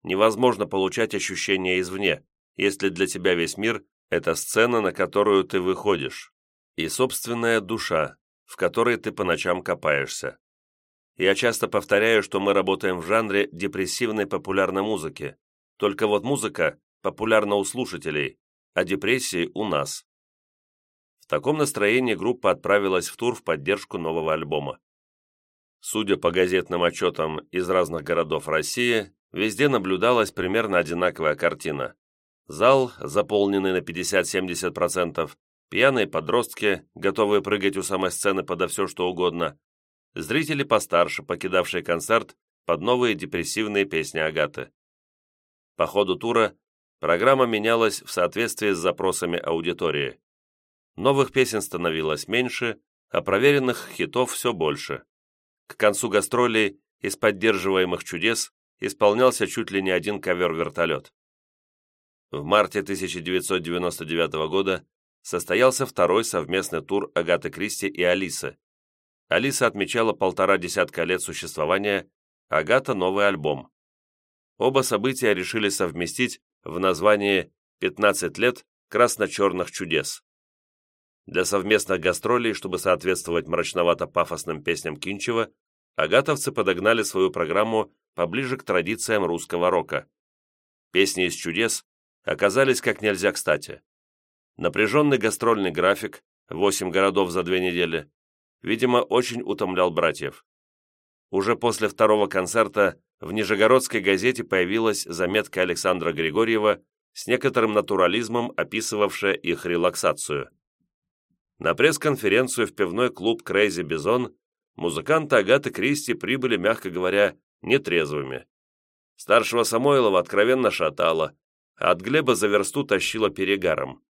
Невозможно получать ощущения извне, если для тебя весь мир – это сцена, на которую ты выходишь, и собственная душа, в которой ты по ночам копаешься. Я часто повторяю, что мы работаем в жанре депрессивной популярной музыки, только вот музыка популярна у слушателей, а депрессии у нас. В таком настроении группа отправилась в тур в поддержку нового альбома. Судя по газетным отчетам из разных городов России, везде наблюдалась примерно одинаковая картина. Зал, заполненный на 50-70%, пьяные подростки, готовые прыгать у самой сцены подо все что угодно, зрители постарше, покидавшие концерт под новые депрессивные песни Агаты. По ходу тура Программа менялась в соответствии с запросами аудитории. Новых песен становилось меньше, а проверенных хитов все больше. К концу гастролей из поддерживаемых чудес исполнялся чуть ли не один ковер-вертолет. В марте 1999 года состоялся второй совместный тур Агаты Кристи и Алисы. Алиса отмечала полтора десятка лет существования, Агата – новый альбом. Оба события решили совместить в названии «15 лет красно-черных чудес». Для совместных гастролей, чтобы соответствовать мрачновато-пафосным песням Кинчева, агатовцы подогнали свою программу поближе к традициям русского рока. Песни из чудес оказались как нельзя кстати. Напряженный гастрольный график, 8 городов за две недели, видимо, очень утомлял братьев. Уже после второго концерта в Нижегородской газете появилась заметка Александра Григорьева с некоторым натурализмом, описывавшая их релаксацию. На пресс-конференцию в пивной клуб «Crazy Bison» музыканты Агаты Кристи прибыли, мягко говоря, нетрезвыми. Старшего Самойлова откровенно шатало, а от Глеба за версту тащило перегаром.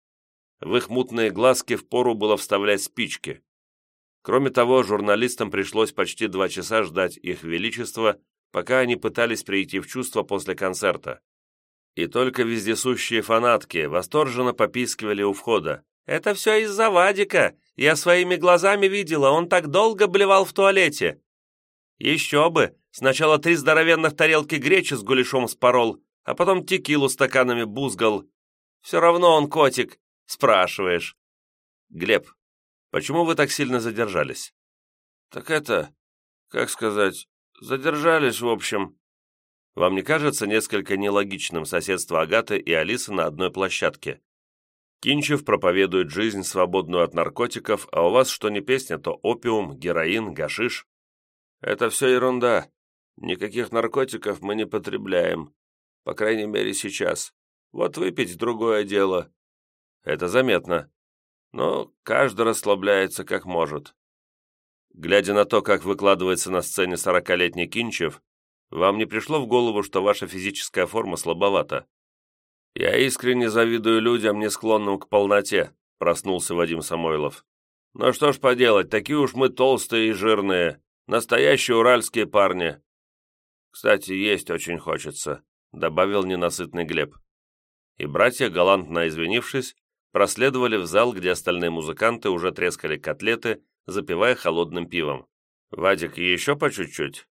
В их мутные глазки впору было вставлять спички. Кроме того, журналистам пришлось почти два часа ждать их величества пока они пытались прийти в чувство после концерта. И только вездесущие фанатки восторженно попискивали у входа. «Это все из-за Вадика! Я своими глазами видела, он так долго блевал в туалете!» «Еще бы! Сначала три здоровенных тарелки гречи с гуляшом спорол, а потом текилу стаканами бузгал. Все равно он котик, спрашиваешь». «Глеб, почему вы так сильно задержались?» «Так это, как сказать, Задержались, в общем. Вам не кажется несколько нелогичным соседство Агаты и Алисы на одной площадке? Кинчев проповедует жизнь, свободную от наркотиков, а у вас что не песня, то опиум, героин, гашиш. Это все ерунда. Никаких наркотиков мы не потребляем. По крайней мере, сейчас. Вот выпить – другое дело. Это заметно. Но каждый расслабляется как может. Глядя на то, как выкладывается на сцене сорокалетний Кинчев, вам не пришло в голову, что ваша физическая форма слабовата? Я искренне завидую людям, не склонным к полноте, проснулся Вадим Самойлов. Ну что ж поделать, такие уж мы толстые и жирные, настоящие уральские парни. Кстати, есть очень хочется, добавил ненасытный Глеб. И братья, галантно извинившись, проследовали в зал, где остальные музыканты уже трескали котлеты запивая холодным пивом. «Вадик, еще по чуть-чуть?»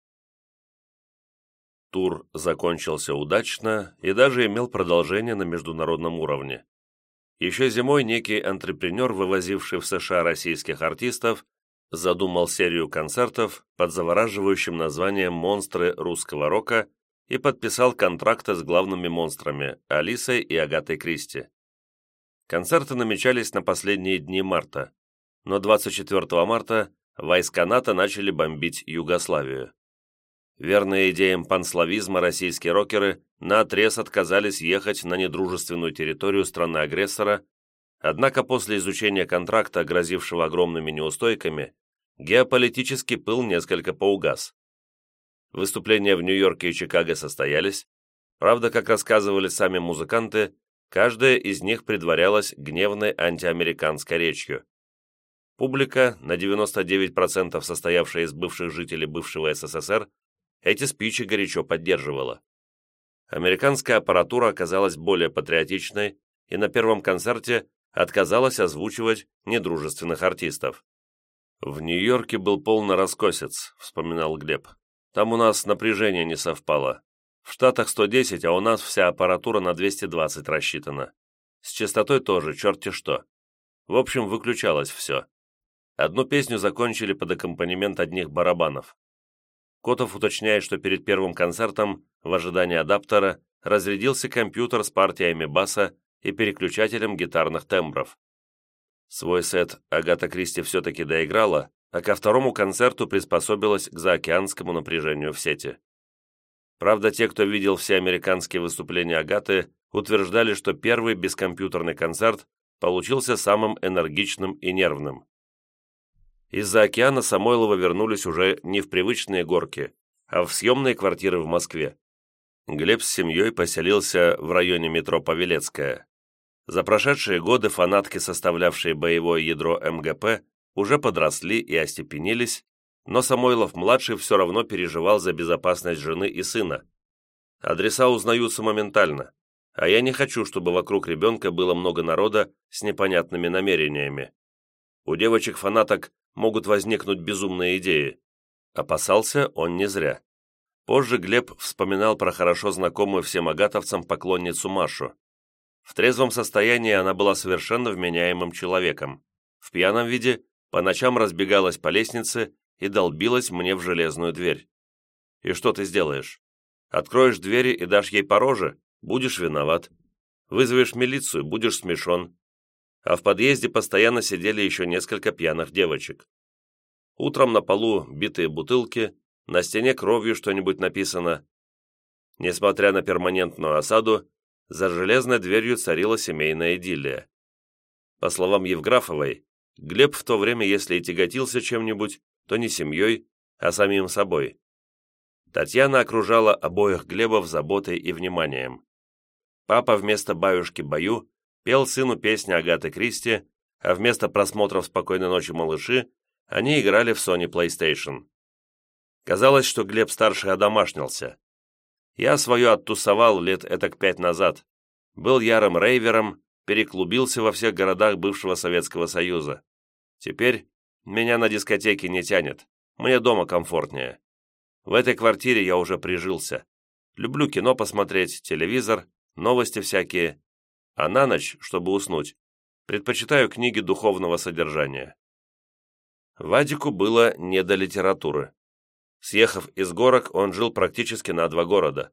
Тур закончился удачно и даже имел продолжение на международном уровне. Еще зимой некий антрепренер, вывозивший в США российских артистов, задумал серию концертов под завораживающим названием «Монстры русского рока» и подписал контракты с главными монстрами Алисой и Агатой Кристи. Концерты намечались на последние дни марта, но 24 марта войска НАТО начали бомбить Югославию. Верные идеям панславизма российские рокеры наотрез отказались ехать на недружественную территорию страны-агрессора, однако после изучения контракта, грозившего огромными неустойками, геополитический пыл несколько поугас. Выступления в Нью-Йорке и Чикаго состоялись, правда, как рассказывали сами музыканты, каждая из них предварялась гневной антиамериканской речью. Публика, на 99% состоявшая из бывших жителей бывшего СССР, эти спичи горячо поддерживала. Американская аппаратура оказалась более патриотичной и на первом концерте отказалась озвучивать недружественных артистов. «В Нью-Йорке был полный раскосец», — вспоминал Глеб. «Там у нас напряжение не совпало. В Штатах 110, а у нас вся аппаратура на 220 рассчитана. С частотой тоже, черти что. В общем, выключалось все. Одну песню закончили под аккомпанемент одних барабанов. Котов уточняет, что перед первым концертом, в ожидании адаптера, разрядился компьютер с партиями баса и переключателем гитарных тембров. Свой сет Агата Кристи все-таки доиграла, а ко второму концерту приспособилась к заокеанскому напряжению в сети. Правда, те, кто видел все американские выступления Агаты, утверждали, что первый бескомпьютерный концерт получился самым энергичным и нервным. Из-за океана Самойлова вернулись уже не в привычные горки, а в съемные квартиры в Москве. Глеб с семьей поселился в районе метро Павелецкая. За прошедшие годы фанатки, составлявшие боевое ядро МГП, уже подросли и остепенились, но Самойлов-младший все равно переживал за безопасность жены и сына. Адреса узнаются моментально, а я не хочу, чтобы вокруг ребенка было много народа с непонятными намерениями. У девочек-фанаток могут возникнуть безумные идеи. Опасался он не зря. Позже Глеб вспоминал про хорошо знакомую всем агатовцам поклонницу Машу. В трезвом состоянии она была совершенно вменяемым человеком. В пьяном виде по ночам разбегалась по лестнице и долбилась мне в железную дверь. И что ты сделаешь? Откроешь двери и дашь ей по роже, будешь виноват. Вызовешь милицию, будешь смешон а в подъезде постоянно сидели еще несколько пьяных девочек. Утром на полу битые бутылки, на стене кровью что-нибудь написано. Несмотря на перманентную осаду, за железной дверью царила семейная идиллия. По словам Евграфовой, Глеб в то время, если и тяготился чем-нибудь, то не семьей, а самим собой. Татьяна окружала обоих Глебов заботой и вниманием. Папа вместо баюшки Баю пел сыну песни Агаты Кристи, а вместо просмотров «Спокойной ночи, малыши» они играли в Sony PlayStation. Казалось, что Глеб-старший одомашнился. Я свое оттусовал лет этак пять назад. Был ярым рейвером, переклубился во всех городах бывшего Советского Союза. Теперь меня на дискотеке не тянет, мне дома комфортнее. В этой квартире я уже прижился. Люблю кино посмотреть, телевизор, новости всякие а на ночь, чтобы уснуть, предпочитаю книги духовного содержания. Вадику было не до литературы. Съехав из горок, он жил практически на два города.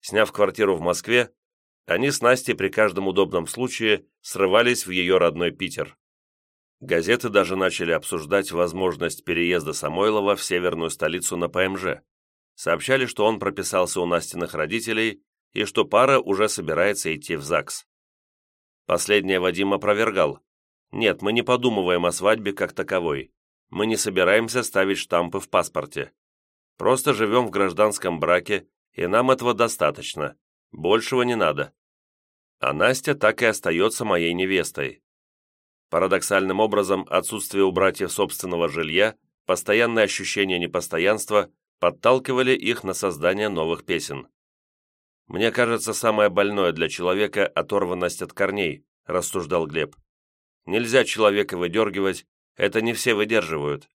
Сняв квартиру в Москве, Они с Настей при каждом удобном случае срывались в ее родной Питер. Газеты даже начали обсуждать возможность переезда Самойлова в северную столицу на ПМЖ. Сообщали, что он прописался у Настиных родителей и что пара уже собирается идти в ЗАГС. Последнее Вадим опровергал. «Нет, мы не подумываем о свадьбе как таковой. Мы не собираемся ставить штампы в паспорте. Просто живем в гражданском браке, и нам этого достаточно. Большего не надо. А Настя так и остается моей невестой. Парадоксальным образом, отсутствие у братьев собственного жилья, постоянное ощущение непостоянства подталкивали их на создание новых песен. «Мне кажется, самое больное для человека – оторванность от корней», – рассуждал Глеб. «Нельзя человека выдергивать, это не все выдерживают.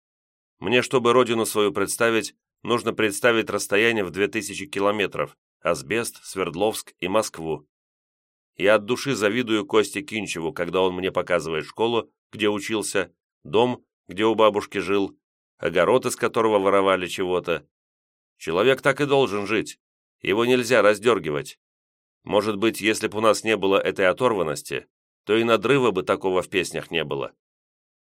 Мне, чтобы родину свою представить, нужно представить расстояние в 2000 километров, Асбест, Свердловск и Москву. Я от души завидую Косте Кинчеву, когда он мне показывает школу, где учился, дом, где у бабушки жил, огород, из которого воровали чего-то. Человек так и должен жить. Его нельзя раздергивать. Может быть, если бы у нас не было этой оторванности, то и надрыва бы такого в песнях не было.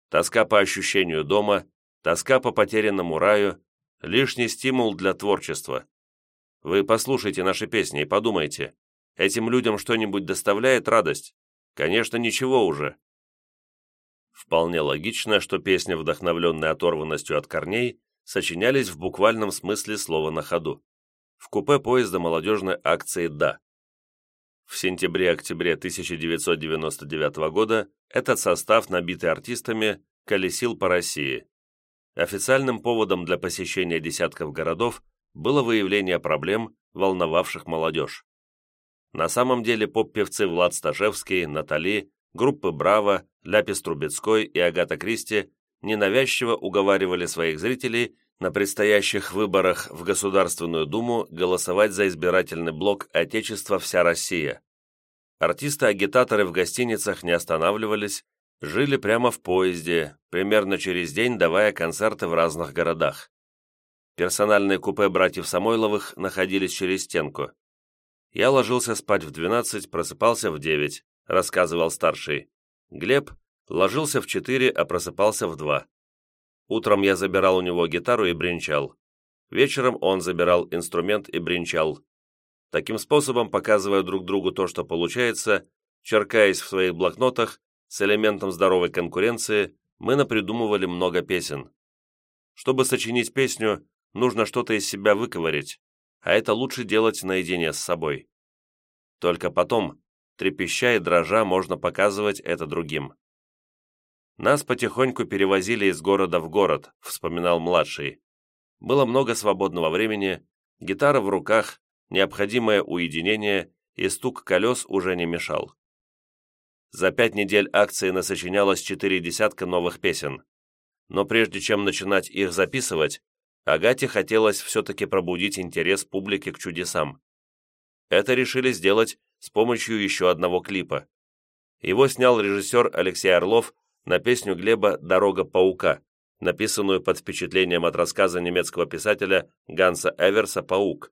Тоска по ощущению дома, тоска по потерянному раю, лишний стимул для творчества. Вы послушайте наши песни и подумайте, Этим людям что-нибудь доставляет радость? Конечно, ничего уже. Вполне логично, что песни, вдохновленные оторванностью от корней, сочинялись в буквальном смысле слова на ходу. В купе поезда молодежной акции «Да». В сентябре-октябре 1999 года этот состав, набитый артистами, колесил по России. Официальным поводом для посещения десятков городов было выявление проблем, волновавших молодежь. На самом деле поп-певцы Влад Сташевский, Натали, группы «Браво», Ляпис Трубецкой и Агата Кристи ненавязчиво уговаривали своих зрителей на предстоящих выборах в Государственную Думу голосовать за избирательный блок «Отечество. Вся Россия». Артисты-агитаторы в гостиницах не останавливались, жили прямо в поезде, примерно через день давая концерты в разных городах. Персональные купе братьев Самойловых находились через стенку. Я ложился спать в 12, просыпался в 9, рассказывал старший. Глеб ложился в 4, а просыпался в 2. Утром я забирал у него гитару и бренчал. Вечером он забирал инструмент и бренчал. Таким способом, показывая друг другу то, что получается, черкаясь в своих блокнотах, с элементом здоровой конкуренции, мы напридумывали много песен. Чтобы сочинить песню, нужно что-то из себя выковырять, а это лучше делать наедине с собой. Только потом, трепеща и дрожа, можно показывать это другим. Нас потихоньку перевозили из города в город, вспоминал младший. Было много свободного времени, гитара в руках, необходимое уединение и стук колес уже не мешал. За пять недель акции насочинялось четыре десятка новых песен. Но прежде чем начинать их записывать, Агате хотелось все-таки пробудить интерес публики к чудесам. Это решили сделать с помощью еще одного клипа. Его снял режиссер Алексей Орлов на песню Глеба «Дорога паука», написанную под впечатлением от рассказа немецкого писателя Ганса Эверса «Паук».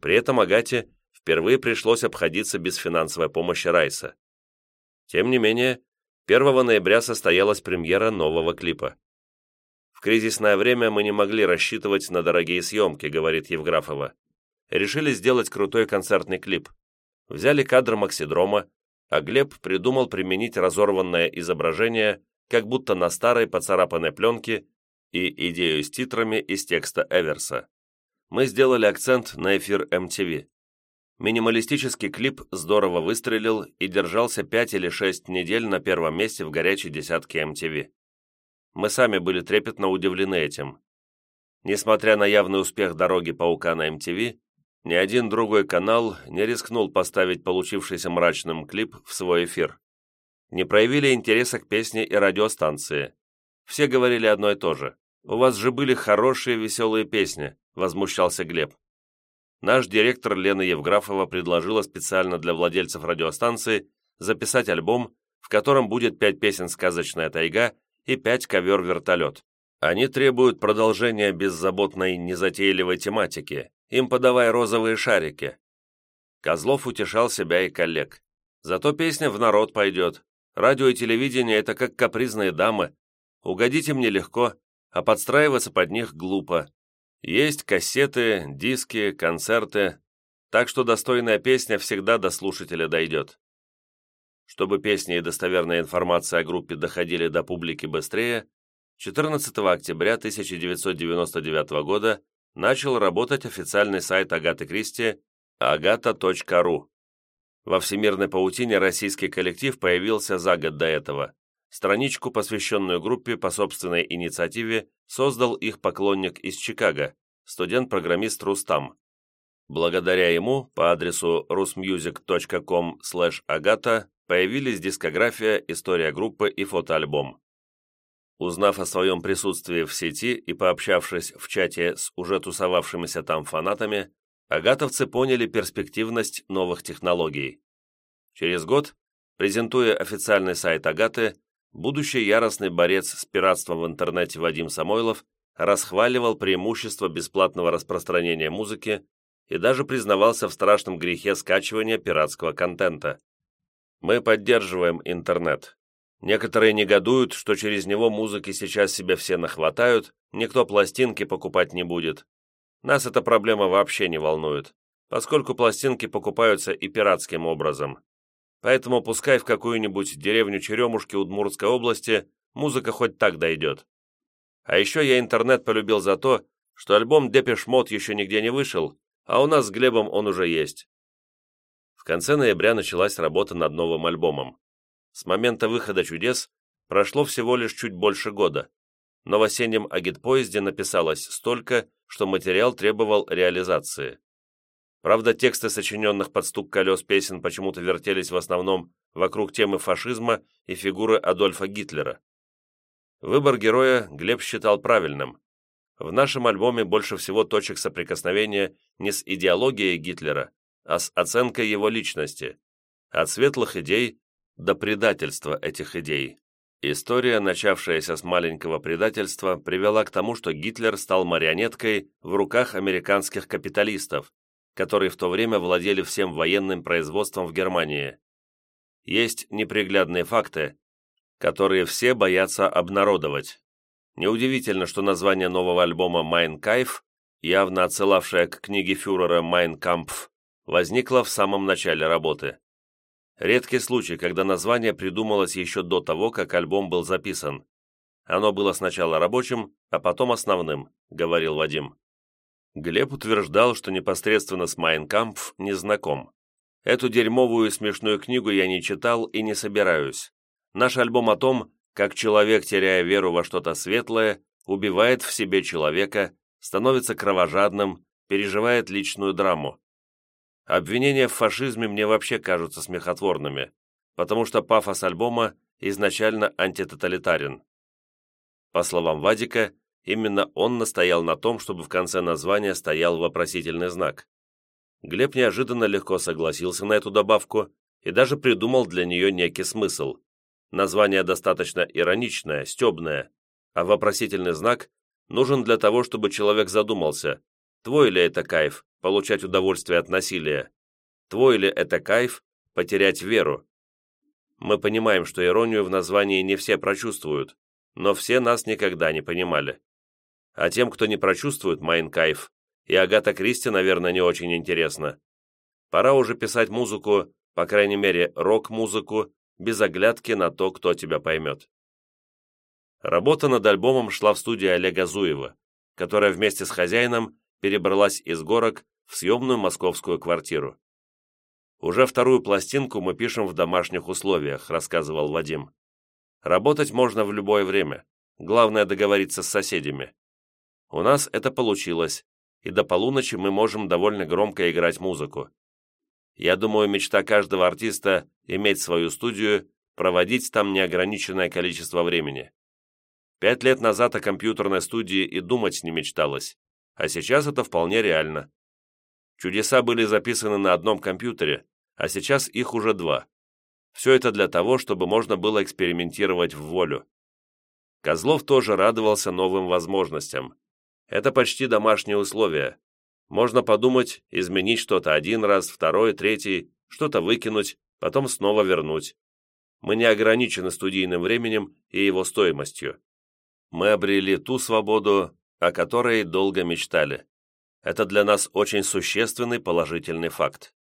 При этом Агате впервые пришлось обходиться без финансовой помощи Райса. Тем не менее, 1 ноября состоялась премьера нового клипа кризисное время мы не могли рассчитывать на дорогие съемки», — говорит Евграфова. Решили сделать крутой концертный клип. Взяли кадр Максидрома, а Глеб придумал применить разорванное изображение, как будто на старой поцарапанной пленке, и идею с титрами из текста Эверса. Мы сделали акцент на эфир MTV. Минималистический клип здорово выстрелил и держался 5 или 6 недель на первом месте в горячей десятке MTV. Мы сами были трепетно удивлены этим. Несмотря на явный успех «Дороги паука» на MTV, ни один другой канал не рискнул поставить получившийся мрачным клип в свой эфир. Не проявили интереса к песне и радиостанции. Все говорили одно и то же. «У вас же были хорошие веселые песни», – возмущался Глеб. Наш директор Лена Евграфова предложила специально для владельцев радиостанции записать альбом, в котором будет пять песен «Сказочная тайга» и пять ковер-вертолет. Они требуют продолжения беззаботной, незатейливой тематики, им подавай розовые шарики. Козлов утешал себя и коллег. Зато песня в народ пойдет. Радио и телевидение — это как капризные дамы. Угодить им нелегко, а подстраиваться под них глупо. Есть кассеты, диски, концерты, так что достойная песня всегда до слушателя дойдет. Чтобы песни и достоверная информация о группе доходили до публики быстрее, 14 октября 1999 года начал работать официальный сайт Агаты Кристи agata.ru. Во всемирной паутине российский коллектив появился за год до этого. Страничку, посвященную группе по собственной инициативе, создал их поклонник из Чикаго, студент-программист Рустам. Благодаря ему по адресу rusmusic.com/agata появились дискография, история группы и фотоальбом. Узнав о своем присутствии в сети и пообщавшись в чате с уже тусовавшимися там фанатами, агатовцы поняли перспективность новых технологий. Через год, презентуя официальный сайт Агаты, будущий яростный борец с пиратством в интернете Вадим Самойлов расхваливал преимущество бесплатного распространения музыки и даже признавался в страшном грехе скачивания пиратского контента. Мы поддерживаем интернет. Некоторые негодуют, что через него музыки сейчас себе все нахватают, никто пластинки покупать не будет. Нас эта проблема вообще не волнует, поскольку пластинки покупаются и пиратским образом. Поэтому пускай в какую-нибудь деревню Черемушки Удмуртской области музыка хоть так дойдет. А еще я интернет полюбил за то, что альбом Depeche Mode еще нигде не вышел, а у нас с Глебом он уже есть. В конце ноября началась работа над новым альбомом. С момента выхода «Чудес» прошло всего лишь чуть больше года, но в осеннем агитпоезде написалось столько, что материал требовал реализации. Правда, тексты сочиненных под стук колес песен почему-то вертелись в основном вокруг темы фашизма и фигуры Адольфа Гитлера. Выбор героя Глеб считал правильным. В нашем альбоме больше всего точек соприкосновения не с идеологией Гитлера, а с оценкой его личности, от светлых идей до предательства этих идей. История, начавшаяся с маленького предательства, привела к тому, что Гитлер стал марионеткой в руках американских капиталистов, которые в то время владели всем военным производством в Германии. Есть неприглядные факты, которые все боятся обнародовать. Неудивительно, что название нового альбома «Майн Кайф», явно отсылавшее к книге фюрера «Майн Кампф», возникло в самом начале работы. Редкий случай, когда название придумалось еще до того, как альбом был записан. Оно было сначала рабочим, а потом основным, говорил Вадим. Глеб утверждал, что непосредственно с Майн Кампф не знаком. Эту дерьмовую и смешную книгу я не читал и не собираюсь. Наш альбом о том, как человек, теряя веру во что-то светлое, убивает в себе человека, становится кровожадным, переживает личную драму. Обвинения в фашизме мне вообще кажутся смехотворными, потому что пафос альбома изначально антитоталитарен. По словам Вадика, Именно он настоял на том, чтобы в конце названия стоял вопросительный знак. Глеб неожиданно легко согласился на эту добавку и даже придумал для нее некий смысл. Название достаточно ироничное, стебное, а вопросительный знак нужен для того, чтобы человек задумался, твой ли это кайф получать удовольствие от насилия, твой ли это кайф потерять веру. Мы понимаем, что иронию в названии не все прочувствуют, но все нас никогда не понимали. А тем, кто не прочувствует Майнкайф, и Агата Кристи, наверное, не очень интересно. Пора уже писать музыку, по крайней мере, рок-музыку, без оглядки на то, кто тебя поймет. Работа над альбомом шла в студии Олега Зуева, которая вместе с хозяином перебралась из горок в съемную московскую квартиру. «Уже вторую пластинку мы пишем в домашних условиях», рассказывал Вадим. «Работать можно в любое время. Главное договориться с соседями. У нас это получилось, и до полуночи мы можем довольно громко играть музыку. Я думаю, мечта каждого артиста – иметь свою студию, проводить там неограниченное количество времени. Пять лет назад о компьютерной студии и думать не мечталось, а сейчас это вполне реально. Чудеса были записаны на одном компьютере, а сейчас их уже два. Все это для того, чтобы можно было экспериментировать в волю. Козлов тоже радовался новым возможностям. Это почти домашние условия. Можно подумать, изменить что-то один раз, второй, третий, что-то выкинуть, потом снова вернуть. Мы не ограничены студийным временем и его стоимостью. Мы обрели ту свободу, о которой долго мечтали. Это для нас очень существенный положительный факт.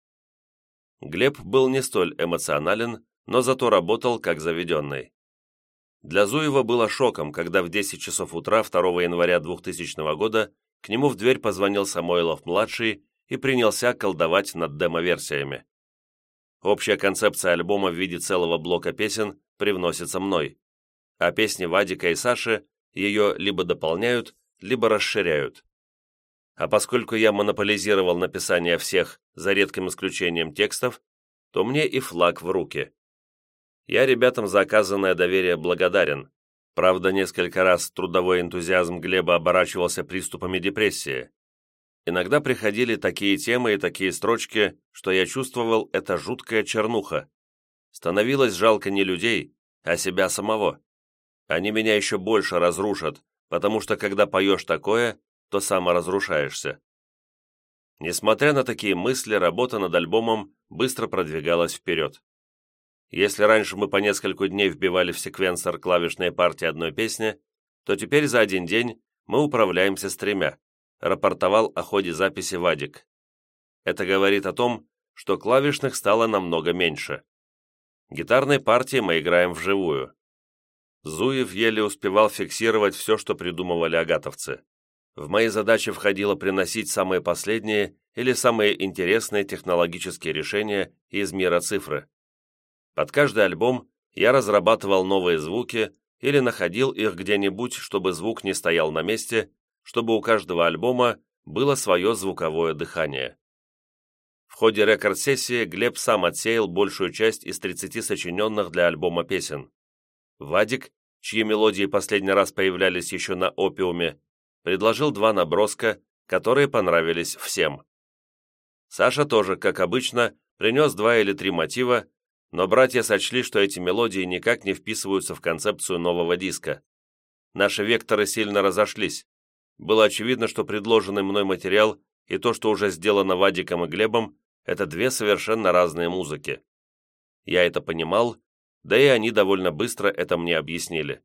Глеб был не столь эмоционален, но зато работал как заведенный. Для Зуева было шоком, когда в 10 часов утра 2 января 2000 года к нему в дверь позвонил Самойлов-младший и принялся колдовать над демо-версиями. Общая концепция альбома в виде целого блока песен привносится мной, а песни Вадика и Саши ее либо дополняют, либо расширяют. А поскольку я монополизировал написание всех, за редким исключением текстов, то мне и флаг в руки. Я ребятам за оказанное доверие благодарен. Правда, несколько раз трудовой энтузиазм Глеба оборачивался приступами депрессии. Иногда приходили такие темы и такие строчки, что я чувствовал это жуткая чернуха. Становилось жалко не людей, а себя самого. Они меня еще больше разрушат, потому что когда поешь такое, то саморазрушаешься. Несмотря на такие мысли, работа над альбомом быстро продвигалась вперед. Если раньше мы по несколько дней вбивали в секвенсор клавишные партии одной песни, то теперь за один день мы управляемся с тремя, рапортовал о ходе записи Вадик. Это говорит о том, что клавишных стало намного меньше. Гитарной партии мы играем вживую. Зуев еле успевал фиксировать все, что придумывали агатовцы. В мои задачи входило приносить самые последние или самые интересные технологические решения из мира цифры. Под каждый альбом я разрабатывал новые звуки или находил их где-нибудь, чтобы звук не стоял на месте, чтобы у каждого альбома было свое звуковое дыхание. В ходе рекорд-сессии Глеб сам отсеял большую часть из 30 сочиненных для альбома песен. Вадик, чьи мелодии последний раз появлялись еще на «Опиуме», предложил два наброска, которые понравились всем. Саша тоже, как обычно, принес два или три мотива, но братья сочли, что эти мелодии никак не вписываются в концепцию нового диска. Наши векторы сильно разошлись. Было очевидно, что предложенный мной материал и то, что уже сделано Вадиком и Глебом, это две совершенно разные музыки. Я это понимал, да и они довольно быстро это мне объяснили.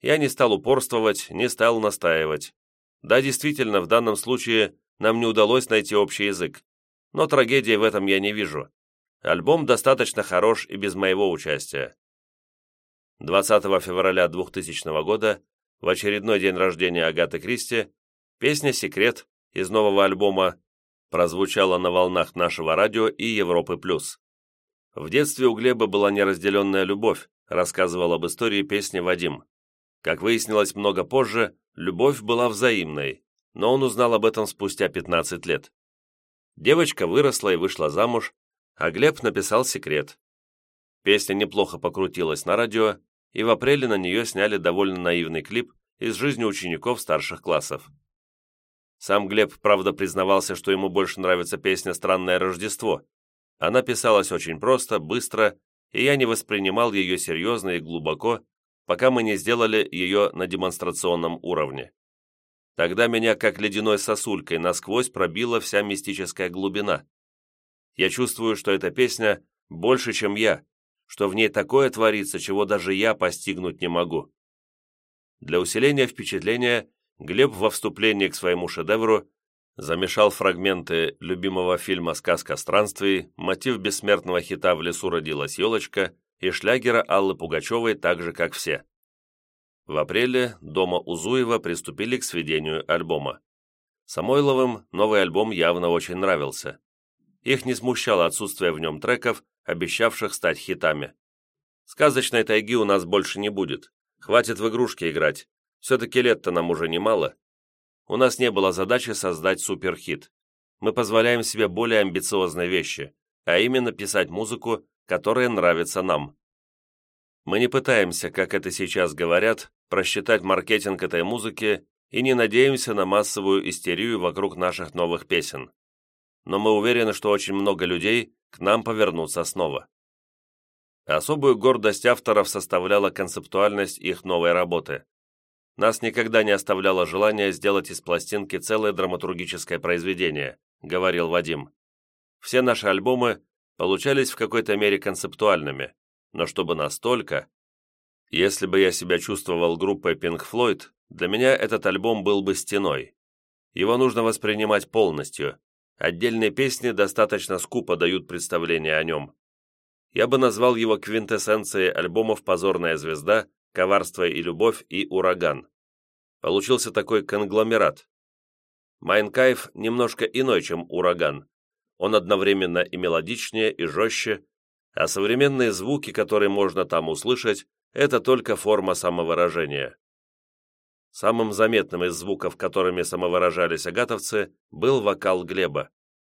Я не стал упорствовать, не стал настаивать. Да, действительно, в данном случае нам не удалось найти общий язык, но трагедии в этом я не вижу. Альбом достаточно хорош и без моего участия. 20 февраля 2000 года, в очередной день рождения Агаты Кристи, песня «Секрет» из нового альбома прозвучала на волнах нашего радио и Европы+. плюс. В детстве у Глеба была неразделенная любовь, рассказывал об истории песни Вадим. Как выяснилось много позже, любовь была взаимной, но он узнал об этом спустя 15 лет. Девочка выросла и вышла замуж, а Глеб написал секрет. Песня неплохо покрутилась на радио, и в апреле на нее сняли довольно наивный клип из жизни учеников старших классов. Сам Глеб, правда, признавался, что ему больше нравится песня «Странное Рождество». Она писалась очень просто, быстро, и я не воспринимал ее серьезно и глубоко, пока мы не сделали ее на демонстрационном уровне. Тогда меня, как ледяной сосулькой, насквозь пробила вся мистическая глубина. Я чувствую, что эта песня больше, чем я, что в ней такое творится, чего даже я постигнуть не могу. Для усиления впечатления Глеб во вступлении к своему шедевру замешал фрагменты любимого фильма «Сказка странствий», мотив бессмертного хита «В лесу родилась елочка» и шлягера Аллы Пугачевой так же, как все. В апреле дома Узуева приступили к сведению альбома. Самойловым новый альбом явно очень нравился. Их не смущало отсутствие в нем треков, обещавших стать хитами. «Сказочной тайги у нас больше не будет. Хватит в игрушки играть. Все-таки лет-то нам уже немало. У нас не было задачи создать суперхит. Мы позволяем себе более амбициозные вещи, а именно писать музыку, которая нравится нам. Мы не пытаемся, как это сейчас говорят, просчитать маркетинг этой музыки и не надеемся на массовую истерию вокруг наших новых песен но мы уверены, что очень много людей к нам повернутся снова. Особую гордость авторов составляла концептуальность их новой работы. нас никогда не оставляло желание сделать из пластинки целое драматургическое произведение, говорил Вадим. Все наши альбомы получались в какой-то мере концептуальными, но чтобы настолько... Если бы я себя чувствовал группой Pink Floyd, для меня этот альбом был бы стеной. Его нужно воспринимать полностью. Отдельные песни достаточно скупо дают представление о нем. Я бы назвал его квинтэссенцией альбомов «Позорная звезда», «Коварство и любовь» и «Ураган». Получился такой конгломерат. Майнкайф немножко иной, чем «Ураган». Он одновременно и мелодичнее, и жестче, а современные звуки, которые можно там услышать, это только форма самовыражения. Самым заметным из звуков, которыми самовыражались агатовцы, был вокал Глеба.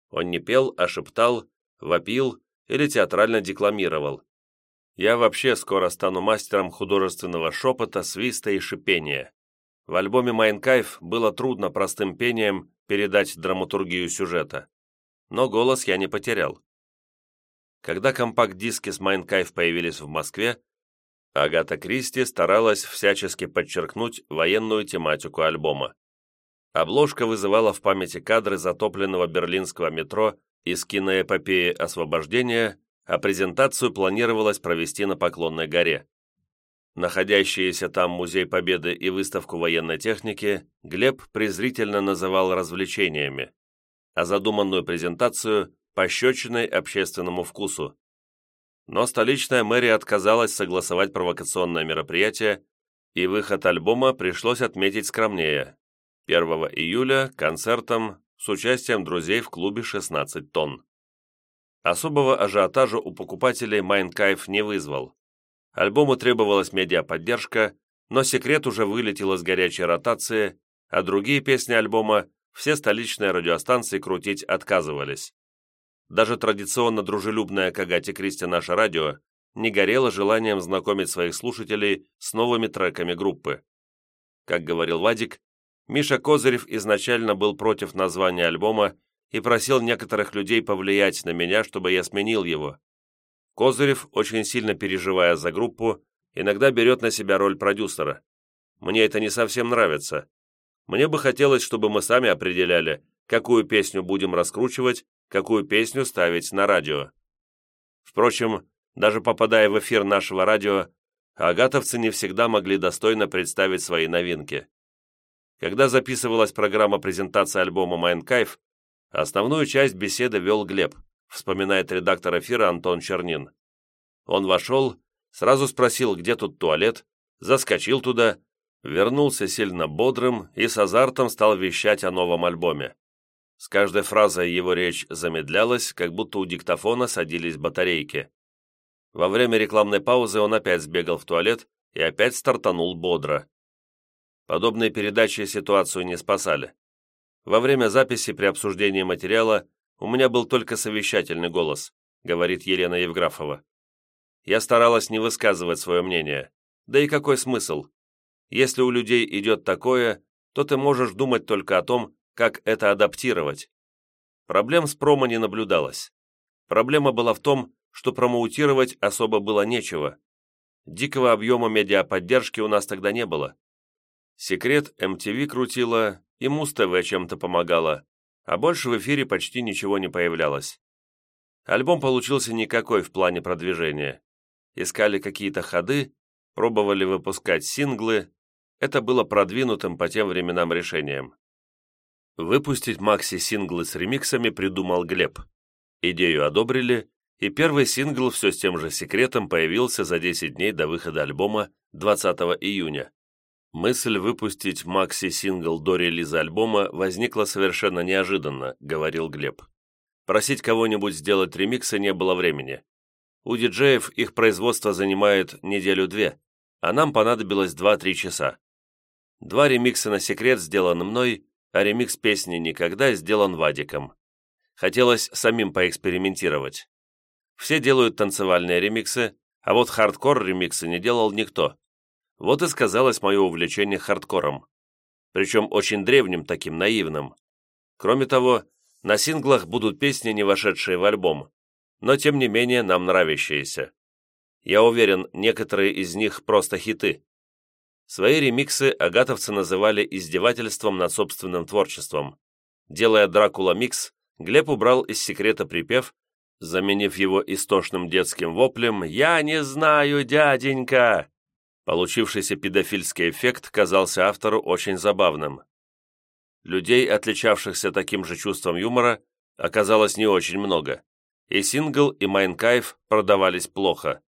Он не пел, а шептал, вопил или театрально декламировал. Я вообще скоро стану мастером художественного шепота, свиста и шипения. В альбоме «Майнкайф» было трудно простым пением передать драматургию сюжета. Но голос я не потерял. Когда компакт-диски с «Майнкайф» появились в Москве, Агата Кристи старалась всячески подчеркнуть военную тематику альбома. Обложка вызывала в памяти кадры затопленного берлинского метро из киноэпопеи «Освобождение», а презентацию планировалось провести на Поклонной горе. Находящиеся там Музей Победы и выставку военной техники Глеб презрительно называл развлечениями, а задуманную презентацию – пощечиной общественному вкусу но столичная мэрия отказалась согласовать провокационное мероприятие, и выход альбома пришлось отметить скромнее. 1 июля концертом с участием друзей в клубе 16 тонн. Особого ажиотажа у покупателей Майнкайф не вызвал. Альбому требовалась медиаподдержка, но секрет уже вылетел из горячей ротации, а другие песни альбома все столичные радиостанции крутить отказывались. Даже традиционно дружелюбное к Агате Кристи наше радио не горело желанием знакомить своих слушателей с новыми треками группы. Как говорил Вадик, Миша Козырев изначально был против названия альбома и просил некоторых людей повлиять на меня, чтобы я сменил его. Козырев, очень сильно переживая за группу, иногда берет на себя роль продюсера. Мне это не совсем нравится. Мне бы хотелось, чтобы мы сами определяли, какую песню будем раскручивать какую песню ставить на радио. Впрочем, даже попадая в эфир нашего радио, агатовцы не всегда могли достойно представить свои новинки. Когда записывалась программа презентации альбома «Майнкайф», основную часть беседы вел Глеб, вспоминает редактор эфира Антон Чернин. Он вошел, сразу спросил, где тут туалет, заскочил туда, вернулся сильно бодрым и с азартом стал вещать о новом альбоме. С каждой фразой его речь замедлялась, как будто у диктофона садились батарейки. Во время рекламной паузы он опять сбегал в туалет и опять стартанул бодро. Подобные передачи ситуацию не спасали. Во время записи при обсуждении материала у меня был только совещательный голос, говорит Елена Евграфова. Я старалась не высказывать свое мнение. Да и какой смысл? Если у людей идет такое, то ты можешь думать только о том, как это адаптировать. Проблем с промо не наблюдалось. Проблема была в том, что промоутировать особо было нечего. Дикого объема медиаподдержки у нас тогда не было. Секрет MTV крутила, и Муз-ТВ чем-то помогала, а больше в эфире почти ничего не появлялось. Альбом получился никакой в плане продвижения. Искали какие-то ходы, пробовали выпускать синглы. Это было продвинутым по тем временам решением. Выпустить макси-синглы с ремиксами придумал Глеб. Идею одобрили, и первый сингл все с тем же секретом появился за 10 дней до выхода альбома 20 июня. Мысль выпустить макси-сингл до релиза альбома возникла совершенно неожиданно, говорил Глеб. Просить кого-нибудь сделать ремиксы не было времени. У диджеев их производство занимает неделю-две, а нам понадобилось 2-3 часа. Два ремикса на секрет сделаны мной, а ремикс песни «Никогда» сделан Вадиком. Хотелось самим поэкспериментировать. Все делают танцевальные ремиксы, а вот хардкор-ремиксы не делал никто. Вот и сказалось мое увлечение хардкором. Причем очень древним таким, наивным. Кроме того, на синглах будут песни, не вошедшие в альбом, но тем не менее нам нравящиеся. Я уверен, некоторые из них просто хиты. Свои ремиксы агатовцы называли издевательством над собственным творчеством. Делая «Дракула Микс», Глеб убрал из секрета припев, заменив его истошным детским воплем «Я не знаю, дяденька!». Получившийся педофильский эффект казался автору очень забавным. Людей, отличавшихся таким же чувством юмора, оказалось не очень много, и сингл, и Майнкайф продавались плохо.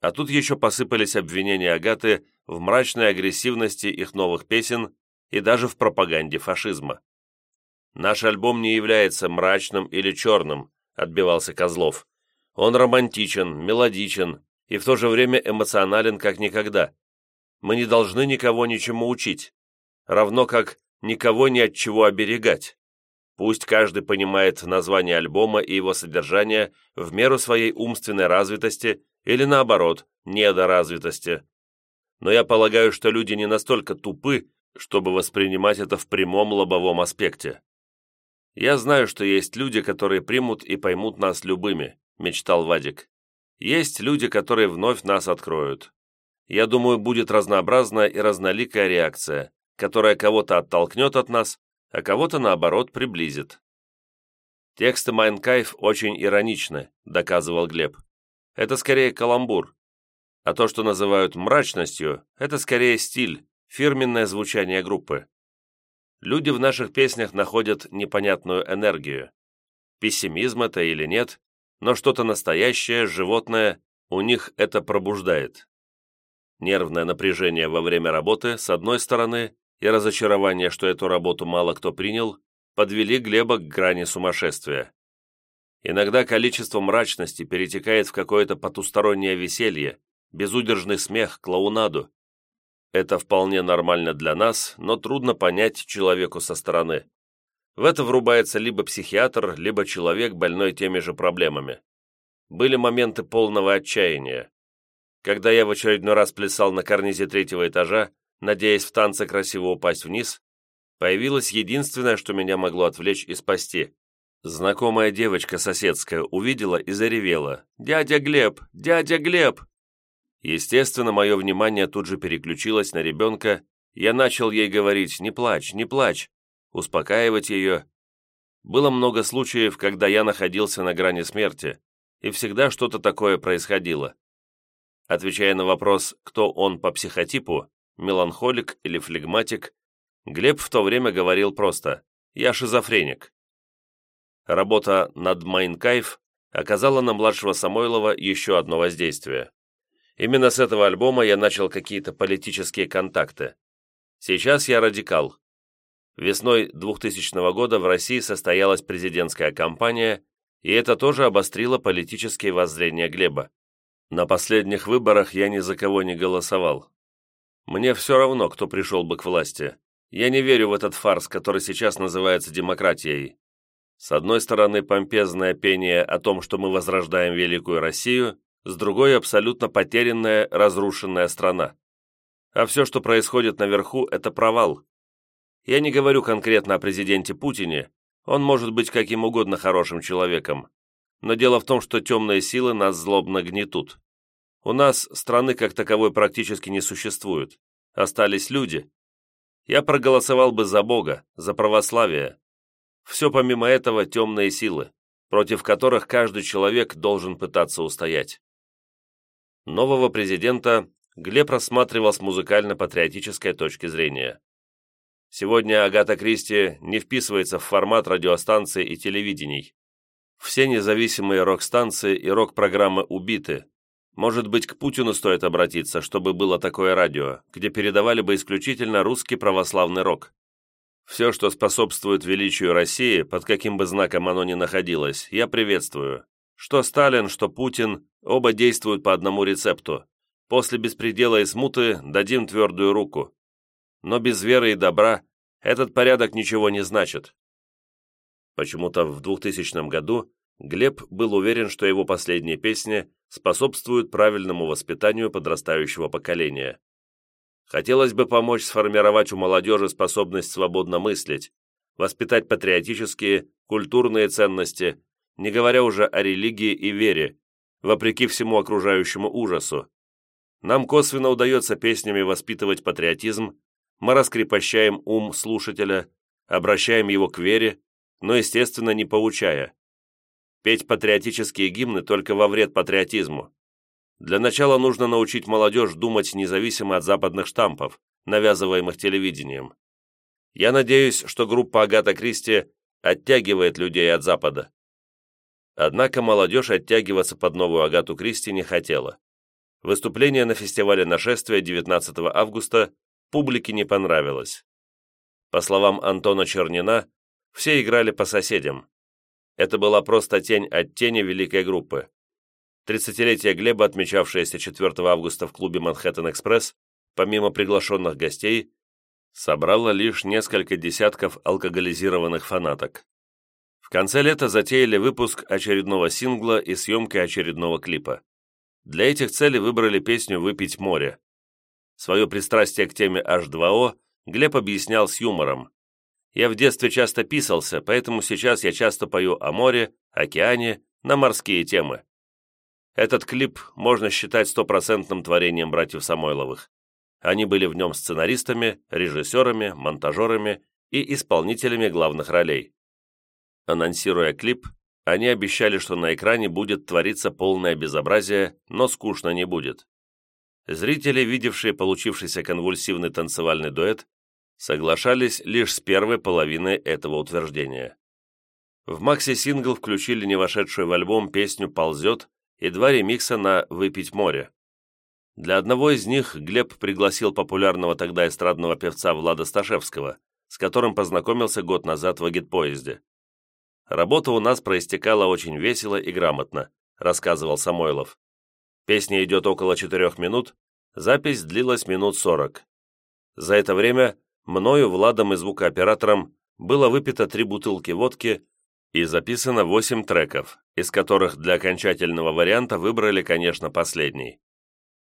А тут еще посыпались обвинения Агаты в мрачной агрессивности их новых песен и даже в пропаганде фашизма. «Наш альбом не является мрачным или черным», — отбивался Козлов. «Он романтичен, мелодичен и в то же время эмоционален как никогда. Мы не должны никого ничему учить, равно как никого ни от чего оберегать. Пусть каждый понимает название альбома и его содержание в меру своей умственной развитости или, наоборот, недоразвитости но я полагаю, что люди не настолько тупы, чтобы воспринимать это в прямом лобовом аспекте. Я знаю, что есть люди, которые примут и поймут нас любыми, мечтал Вадик. Есть люди, которые вновь нас откроют. Я думаю, будет разнообразная и разноликая реакция, которая кого-то оттолкнет от нас, а кого-то, наоборот, приблизит. Тексты Майнкайф очень ироничны, доказывал Глеб. Это скорее каламбур, а то, что называют мрачностью, это скорее стиль, фирменное звучание группы. Люди в наших песнях находят непонятную энергию. Пессимизм это или нет, но что-то настоящее, животное, у них это пробуждает. Нервное напряжение во время работы, с одной стороны, и разочарование, что эту работу мало кто принял, подвели Глеба к грани сумасшествия. Иногда количество мрачности перетекает в какое-то потустороннее веселье, безудержный смех, клоунаду. Это вполне нормально для нас, но трудно понять человеку со стороны. В это врубается либо психиатр, либо человек, больной теми же проблемами. Были моменты полного отчаяния. Когда я в очередной раз плясал на карнизе третьего этажа, надеясь в танце красиво упасть вниз, появилось единственное, что меня могло отвлечь и спасти. Знакомая девочка соседская увидела и заревела. «Дядя Глеб! Дядя Глеб!» Естественно, мое внимание тут же переключилось на ребенка, я начал ей говорить «не плачь, не плачь», успокаивать ее. Было много случаев, когда я находился на грани смерти, и всегда что-то такое происходило. Отвечая на вопрос, кто он по психотипу, меланхолик или флегматик, Глеб в то время говорил просто «я шизофреник». Работа над «Майнкайф» оказала на младшего Самойлова еще одно воздействие. Именно с этого альбома я начал какие-то политические контакты. Сейчас я радикал. Весной 2000 года в России состоялась президентская кампания, и это тоже обострило политические воззрения Глеба. На последних выборах я ни за кого не голосовал. Мне все равно, кто пришел бы к власти. Я не верю в этот фарс, который сейчас называется демократией. С одной стороны, помпезное пение о том, что мы возрождаем великую Россию, с другой абсолютно потерянная, разрушенная страна. А все, что происходит наверху, это провал. Я не говорю конкретно о президенте Путине, он может быть каким угодно хорошим человеком. Но дело в том, что темные силы нас злобно гнетут. У нас страны как таковой практически не существует. Остались люди. Я проголосовал бы за Бога, за православие. Все помимо этого темные силы, против которых каждый человек должен пытаться устоять. Нового президента Глеб рассматривал с музыкально-патриотической точки зрения. Сегодня Агата Кристи не вписывается в формат радиостанций и телевидений. Все независимые рок-станции и рок-программы убиты. Может быть, к Путину стоит обратиться, чтобы было такое радио, где передавали бы исключительно русский православный рок. Все, что способствует величию России, под каким бы знаком оно ни находилось, я приветствую. Что Сталин, что Путин, оба действуют по одному рецепту. После беспредела и смуты дадим твердую руку. Но без веры и добра этот порядок ничего не значит. Почему-то в 2000 году Глеб был уверен, что его последние песни способствуют правильному воспитанию подрастающего поколения. Хотелось бы помочь сформировать у молодежи способность свободно мыслить, воспитать патриотические, культурные ценности, не говоря уже о религии и вере, вопреки всему окружающему ужасу. Нам косвенно удается песнями воспитывать патриотизм, мы раскрепощаем ум слушателя, обращаем его к вере, но, естественно, не поучая. Петь патриотические гимны только во вред патриотизму. Для начала нужно научить молодежь думать независимо от западных штампов, навязываемых телевидением. Я надеюсь, что группа Агата Кристи оттягивает людей от Запада. Однако молодежь оттягиваться под новую Агату Кристи не хотела. Выступление на фестивале нашествия 19 августа публике не понравилось. По словам Антона Чернина, все играли по соседям. Это была просто тень от тени великой группы. Тридцатилетие Глеба, отмечавшееся 4 августа в клубе «Манхэттен-экспресс», помимо приглашенных гостей, собрало лишь несколько десятков алкоголизированных фанаток. В конце лета затеяли выпуск очередного сингла и съемки очередного клипа. Для этих целей выбрали песню «Выпить море». Свое пристрастие к теме H2O Глеб объяснял с юмором. «Я в детстве часто писался, поэтому сейчас я часто пою о море, океане, на морские темы. Этот клип можно считать стопроцентным творением братьев Самойловых. Они были в нем сценаристами, режиссерами, монтажерами и исполнителями главных ролей. Анонсируя клип, они обещали, что на экране будет твориться полное безобразие, но скучно не будет. Зрители, видевшие получившийся конвульсивный танцевальный дуэт, соглашались лишь с первой половиной этого утверждения. В макси-сингл включили не вошедшую в альбом песню «Ползет», и два ремикса на «Выпить море». Для одного из них Глеб пригласил популярного тогда эстрадного певца Влада Сташевского, с которым познакомился год назад в агитпоезде. «Работа у нас проистекала очень весело и грамотно», рассказывал Самойлов. Песня идет около четырех минут, запись длилась минут сорок. За это время мною, Владом и звукооператором было выпито три бутылки водки и записано восемь треков, из которых для окончательного варианта выбрали, конечно, последний.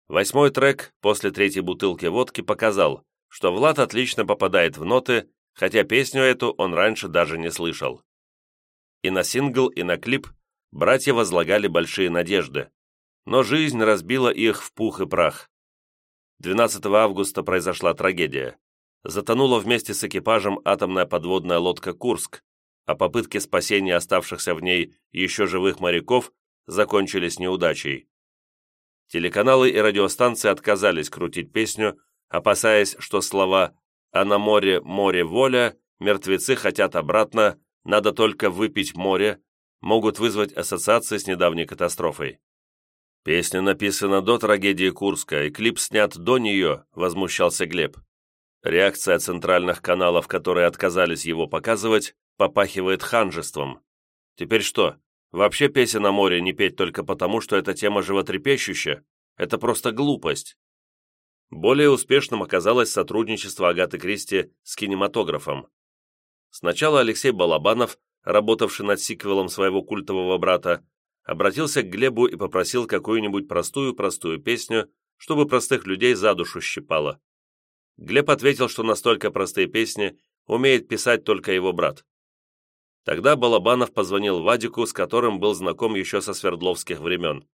Восьмой трек после третьей бутылки водки показал, что Влад отлично попадает в ноты, хотя песню эту он раньше даже не слышал. И на сингл, и на клип братья возлагали большие надежды, но жизнь разбила их в пух и прах. 12 августа произошла трагедия. Затонула вместе с экипажем атомная подводная лодка «Курск», а попытки спасения оставшихся в ней еще живых моряков закончились неудачей. Телеканалы и радиостанции отказались крутить песню, опасаясь, что слова «А на море, море, воля», «Мертвецы хотят обратно», «Надо только выпить море» могут вызвать ассоциации с недавней катастрофой. «Песня написана до трагедии Курска, и клип снят до нее», — возмущался Глеб. Реакция центральных каналов, которые отказались его показывать, попахивает ханжеством. Теперь что, вообще песен на море не петь только потому, что эта тема животрепещущая? Это просто глупость. Более успешным оказалось сотрудничество Агаты Кристи с кинематографом. Сначала Алексей Балабанов, работавший над сиквелом своего культового брата, обратился к Глебу и попросил какую-нибудь простую-простую песню, чтобы простых людей за душу щипало. Глеб ответил, что настолько простые песни умеет писать только его брат. Тогда Балабанов позвонил Вадику, с которым был знаком еще со Свердловских времен.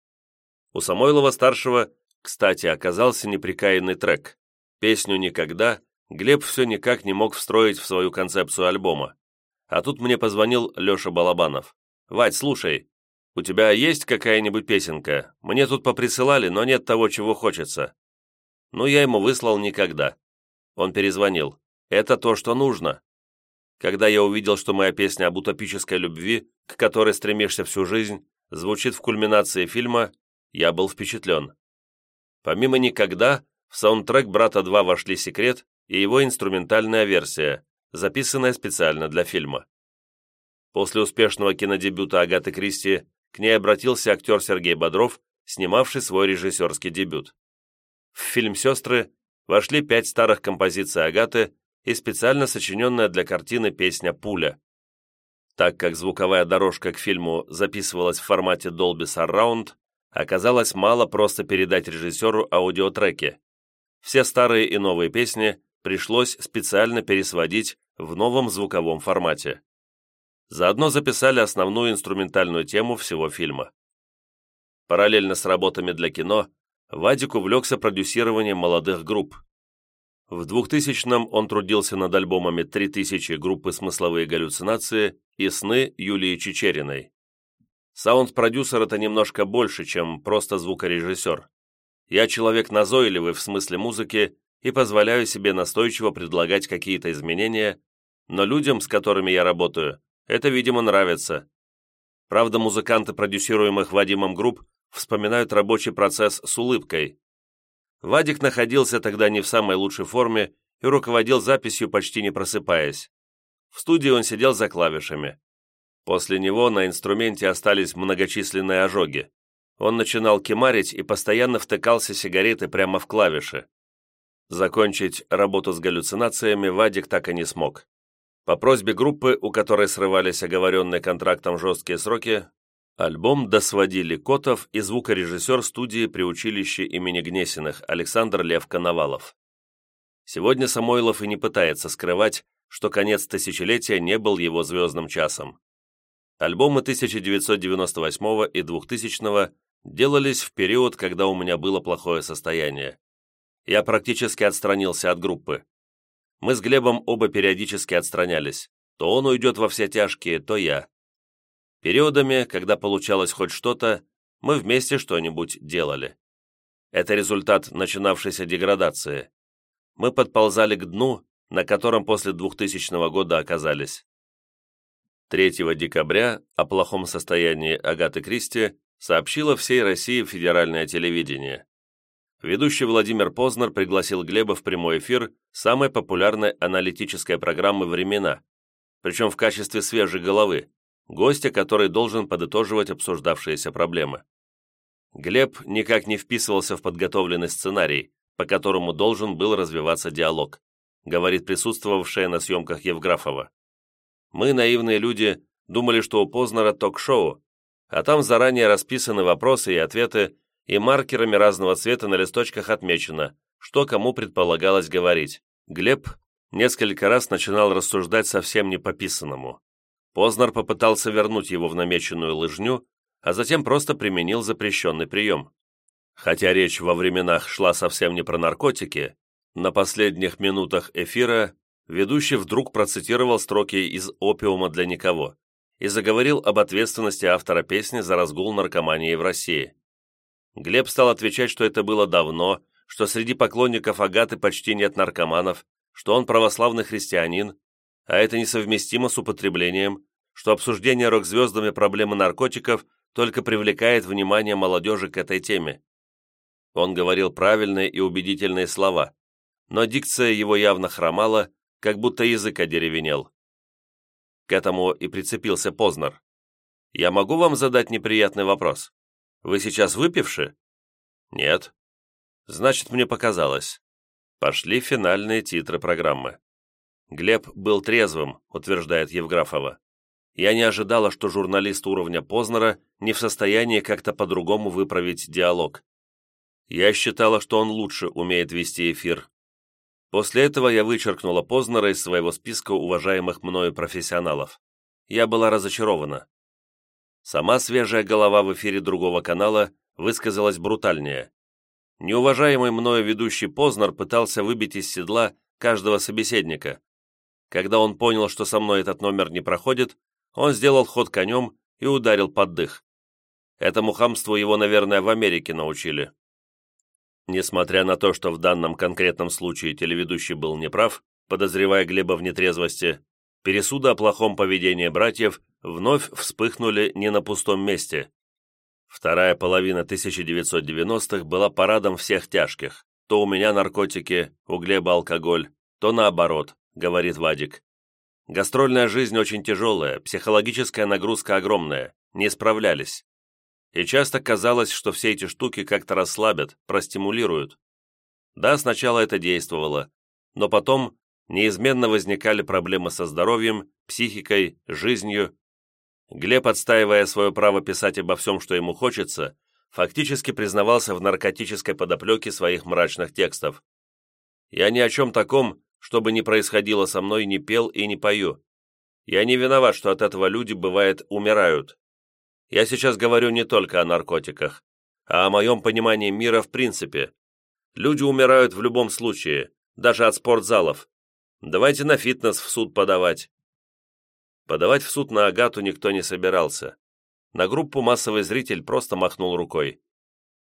У Самойлова-старшего, кстати, оказался неприкаянный трек. Песню «Никогда» Глеб все никак не мог встроить в свою концепцию альбома. А тут мне позвонил Леша Балабанов. «Вадь, слушай, у тебя есть какая-нибудь песенка? Мне тут поприсылали, но нет того, чего хочется». Ну, я ему выслал «Никогда». Он перезвонил. «Это то, что нужно. Когда я увидел, что моя песня об утопической любви, к которой стремишься всю жизнь, звучит в кульминации фильма, я был впечатлен. Помимо «Никогда», в саундтрек «Брата 2» вошли «Секрет» и его инструментальная версия, записанная специально для фильма. После успешного кинодебюта Агаты Кристи к ней обратился актер Сергей Бодров, снимавший свой режиссерский дебют. В фильм «Сестры» вошли пять старых композиций Агаты, и специально сочиненная для картины песня «Пуля». Так как звуковая дорожка к фильму записывалась в формате Dolby Surround, оказалось мало просто передать режиссеру аудиотреки. Все старые и новые песни пришлось специально пересводить в новом звуковом формате. Заодно записали основную инструментальную тему всего фильма. Параллельно с работами для кино, Вадик увлекся продюсированием молодых групп. В 2000-м он трудился над альбомами «3000» группы «Смысловые галлюцинации» и «Сны» Юлии Чечериной. Саунд-продюсер – это немножко больше, чем просто звукорежиссер. Я человек назойливый в смысле музыки и позволяю себе настойчиво предлагать какие-то изменения, но людям, с которыми я работаю, это, видимо, нравится. Правда, музыканты, продюсируемых Вадимом групп, вспоминают рабочий процесс с улыбкой. Вадик находился тогда не в самой лучшей форме и руководил записью, почти не просыпаясь. В студии он сидел за клавишами. После него на инструменте остались многочисленные ожоги. Он начинал кемарить и постоянно втыкался сигареты прямо в клавиши. Закончить работу с галлюцинациями Вадик так и не смог. По просьбе группы, у которой срывались оговоренные контрактом жесткие сроки, альбом досводили Котов и звукорежиссер студии при училище имени Гнесиных Александр Лев Коновалов. Сегодня Самойлов и не пытается скрывать, что конец тысячелетия не был его звездным часом. Альбомы 1998 и 2000 делались в период, когда у меня было плохое состояние. Я практически отстранился от группы. Мы с Глебом оба периодически отстранялись. То он уйдет во все тяжкие, то я. Периодами, когда получалось хоть что-то, мы вместе что-нибудь делали. Это результат начинавшейся деградации. Мы подползали к дну, на котором после 2000 года оказались. 3 декабря о плохом состоянии Агаты Кристи сообщило всей России федеральное телевидение ведущий Владимир Познер пригласил Глеба в прямой эфир самой популярной аналитической программы «Времена», причем в качестве свежей головы, гостя, который должен подытоживать обсуждавшиеся проблемы. Глеб никак не вписывался в подготовленный сценарий, по которому должен был развиваться диалог, говорит присутствовавшая на съемках Евграфова. Мы, наивные люди, думали, что у Познера ток-шоу, а там заранее расписаны вопросы и ответы, и маркерами разного цвета на листочках отмечено, что кому предполагалось говорить. Глеб несколько раз начинал рассуждать совсем не пописанному. Познер попытался вернуть его в намеченную лыжню, а затем просто применил запрещенный прием. Хотя речь во временах шла совсем не про наркотики, на последних минутах эфира ведущий вдруг процитировал строки из «Опиума для никого» и заговорил об ответственности автора песни за разгул наркомании в России. Глеб стал отвечать, что это было давно, что среди поклонников Агаты почти нет наркоманов, что он православный христианин, а это несовместимо с употреблением, что обсуждение рок-звездами проблемы наркотиков только привлекает внимание молодежи к этой теме. Он говорил правильные и убедительные слова, но дикция его явно хромала, как будто язык одеревенел. К этому и прицепился Познер. «Я могу вам задать неприятный вопрос?» Вы сейчас выпивши?» «Нет». «Значит, мне показалось». Пошли финальные титры программы. Глеб был трезвым, утверждает Евграфова. Я не ожидала, что журналист уровня Познера не в состоянии как-то по-другому выправить диалог. Я считала, что он лучше умеет вести эфир. После этого я вычеркнула Познера из своего списка уважаемых мною профессионалов. Я была разочарована. Сама свежая голова в эфире другого канала высказалась брутальнее. Неуважаемый мною ведущий Познер пытался выбить из седла каждого собеседника. Когда он понял, что со мной этот номер не проходит, он сделал ход конем и ударил под дых. Этому хамству его, наверное, в Америке научили. Несмотря на то, что в данном конкретном случае телеведущий был неправ, подозревая Глеба в нетрезвости, пересуды о плохом поведении братьев вновь вспыхнули не на пустом месте. Вторая половина 1990-х была парадом всех тяжких. То у меня наркотики, у Глеба алкоголь, то наоборот, говорит Вадик. Гастрольная жизнь очень тяжелая, психологическая нагрузка огромная, не справлялись. И часто казалось, что все эти штуки как-то расслабят, простимулируют. Да, сначала это действовало, но потом неизменно возникали проблемы со здоровьем, психикой, жизнью, Глеб, отстаивая свое право писать обо всем, что ему хочется, фактически признавался в наркотической подоплеке своих мрачных текстов. «Я ни о чем таком, что бы ни происходило со мной, не пел и не пою. Я не виноват, что от этого люди, бывает, умирают. Я сейчас говорю не только о наркотиках. а о моем понимании мира в принципе. Люди умирают в любом случае, даже от спортзалов. Давайте на фитнес в суд подавать». Подавать в суд на Агату никто не собирался. На группу массовый зритель просто махнул рукой.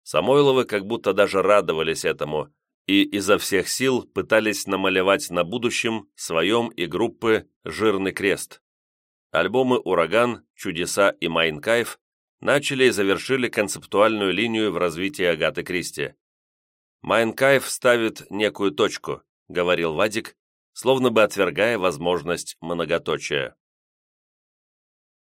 Самойловы как будто даже радовались этому и изо всех сил пытались намалевать на будущем своем и группы жирный крест. Альбомы «Ураган», «Чудеса» и «Майнкайф» начали и завершили концептуальную линию в развитии Агаты Кристи. «Майнкайф ставит некую точку», — говорил Вадик, словно бы отвергая возможность многоточия.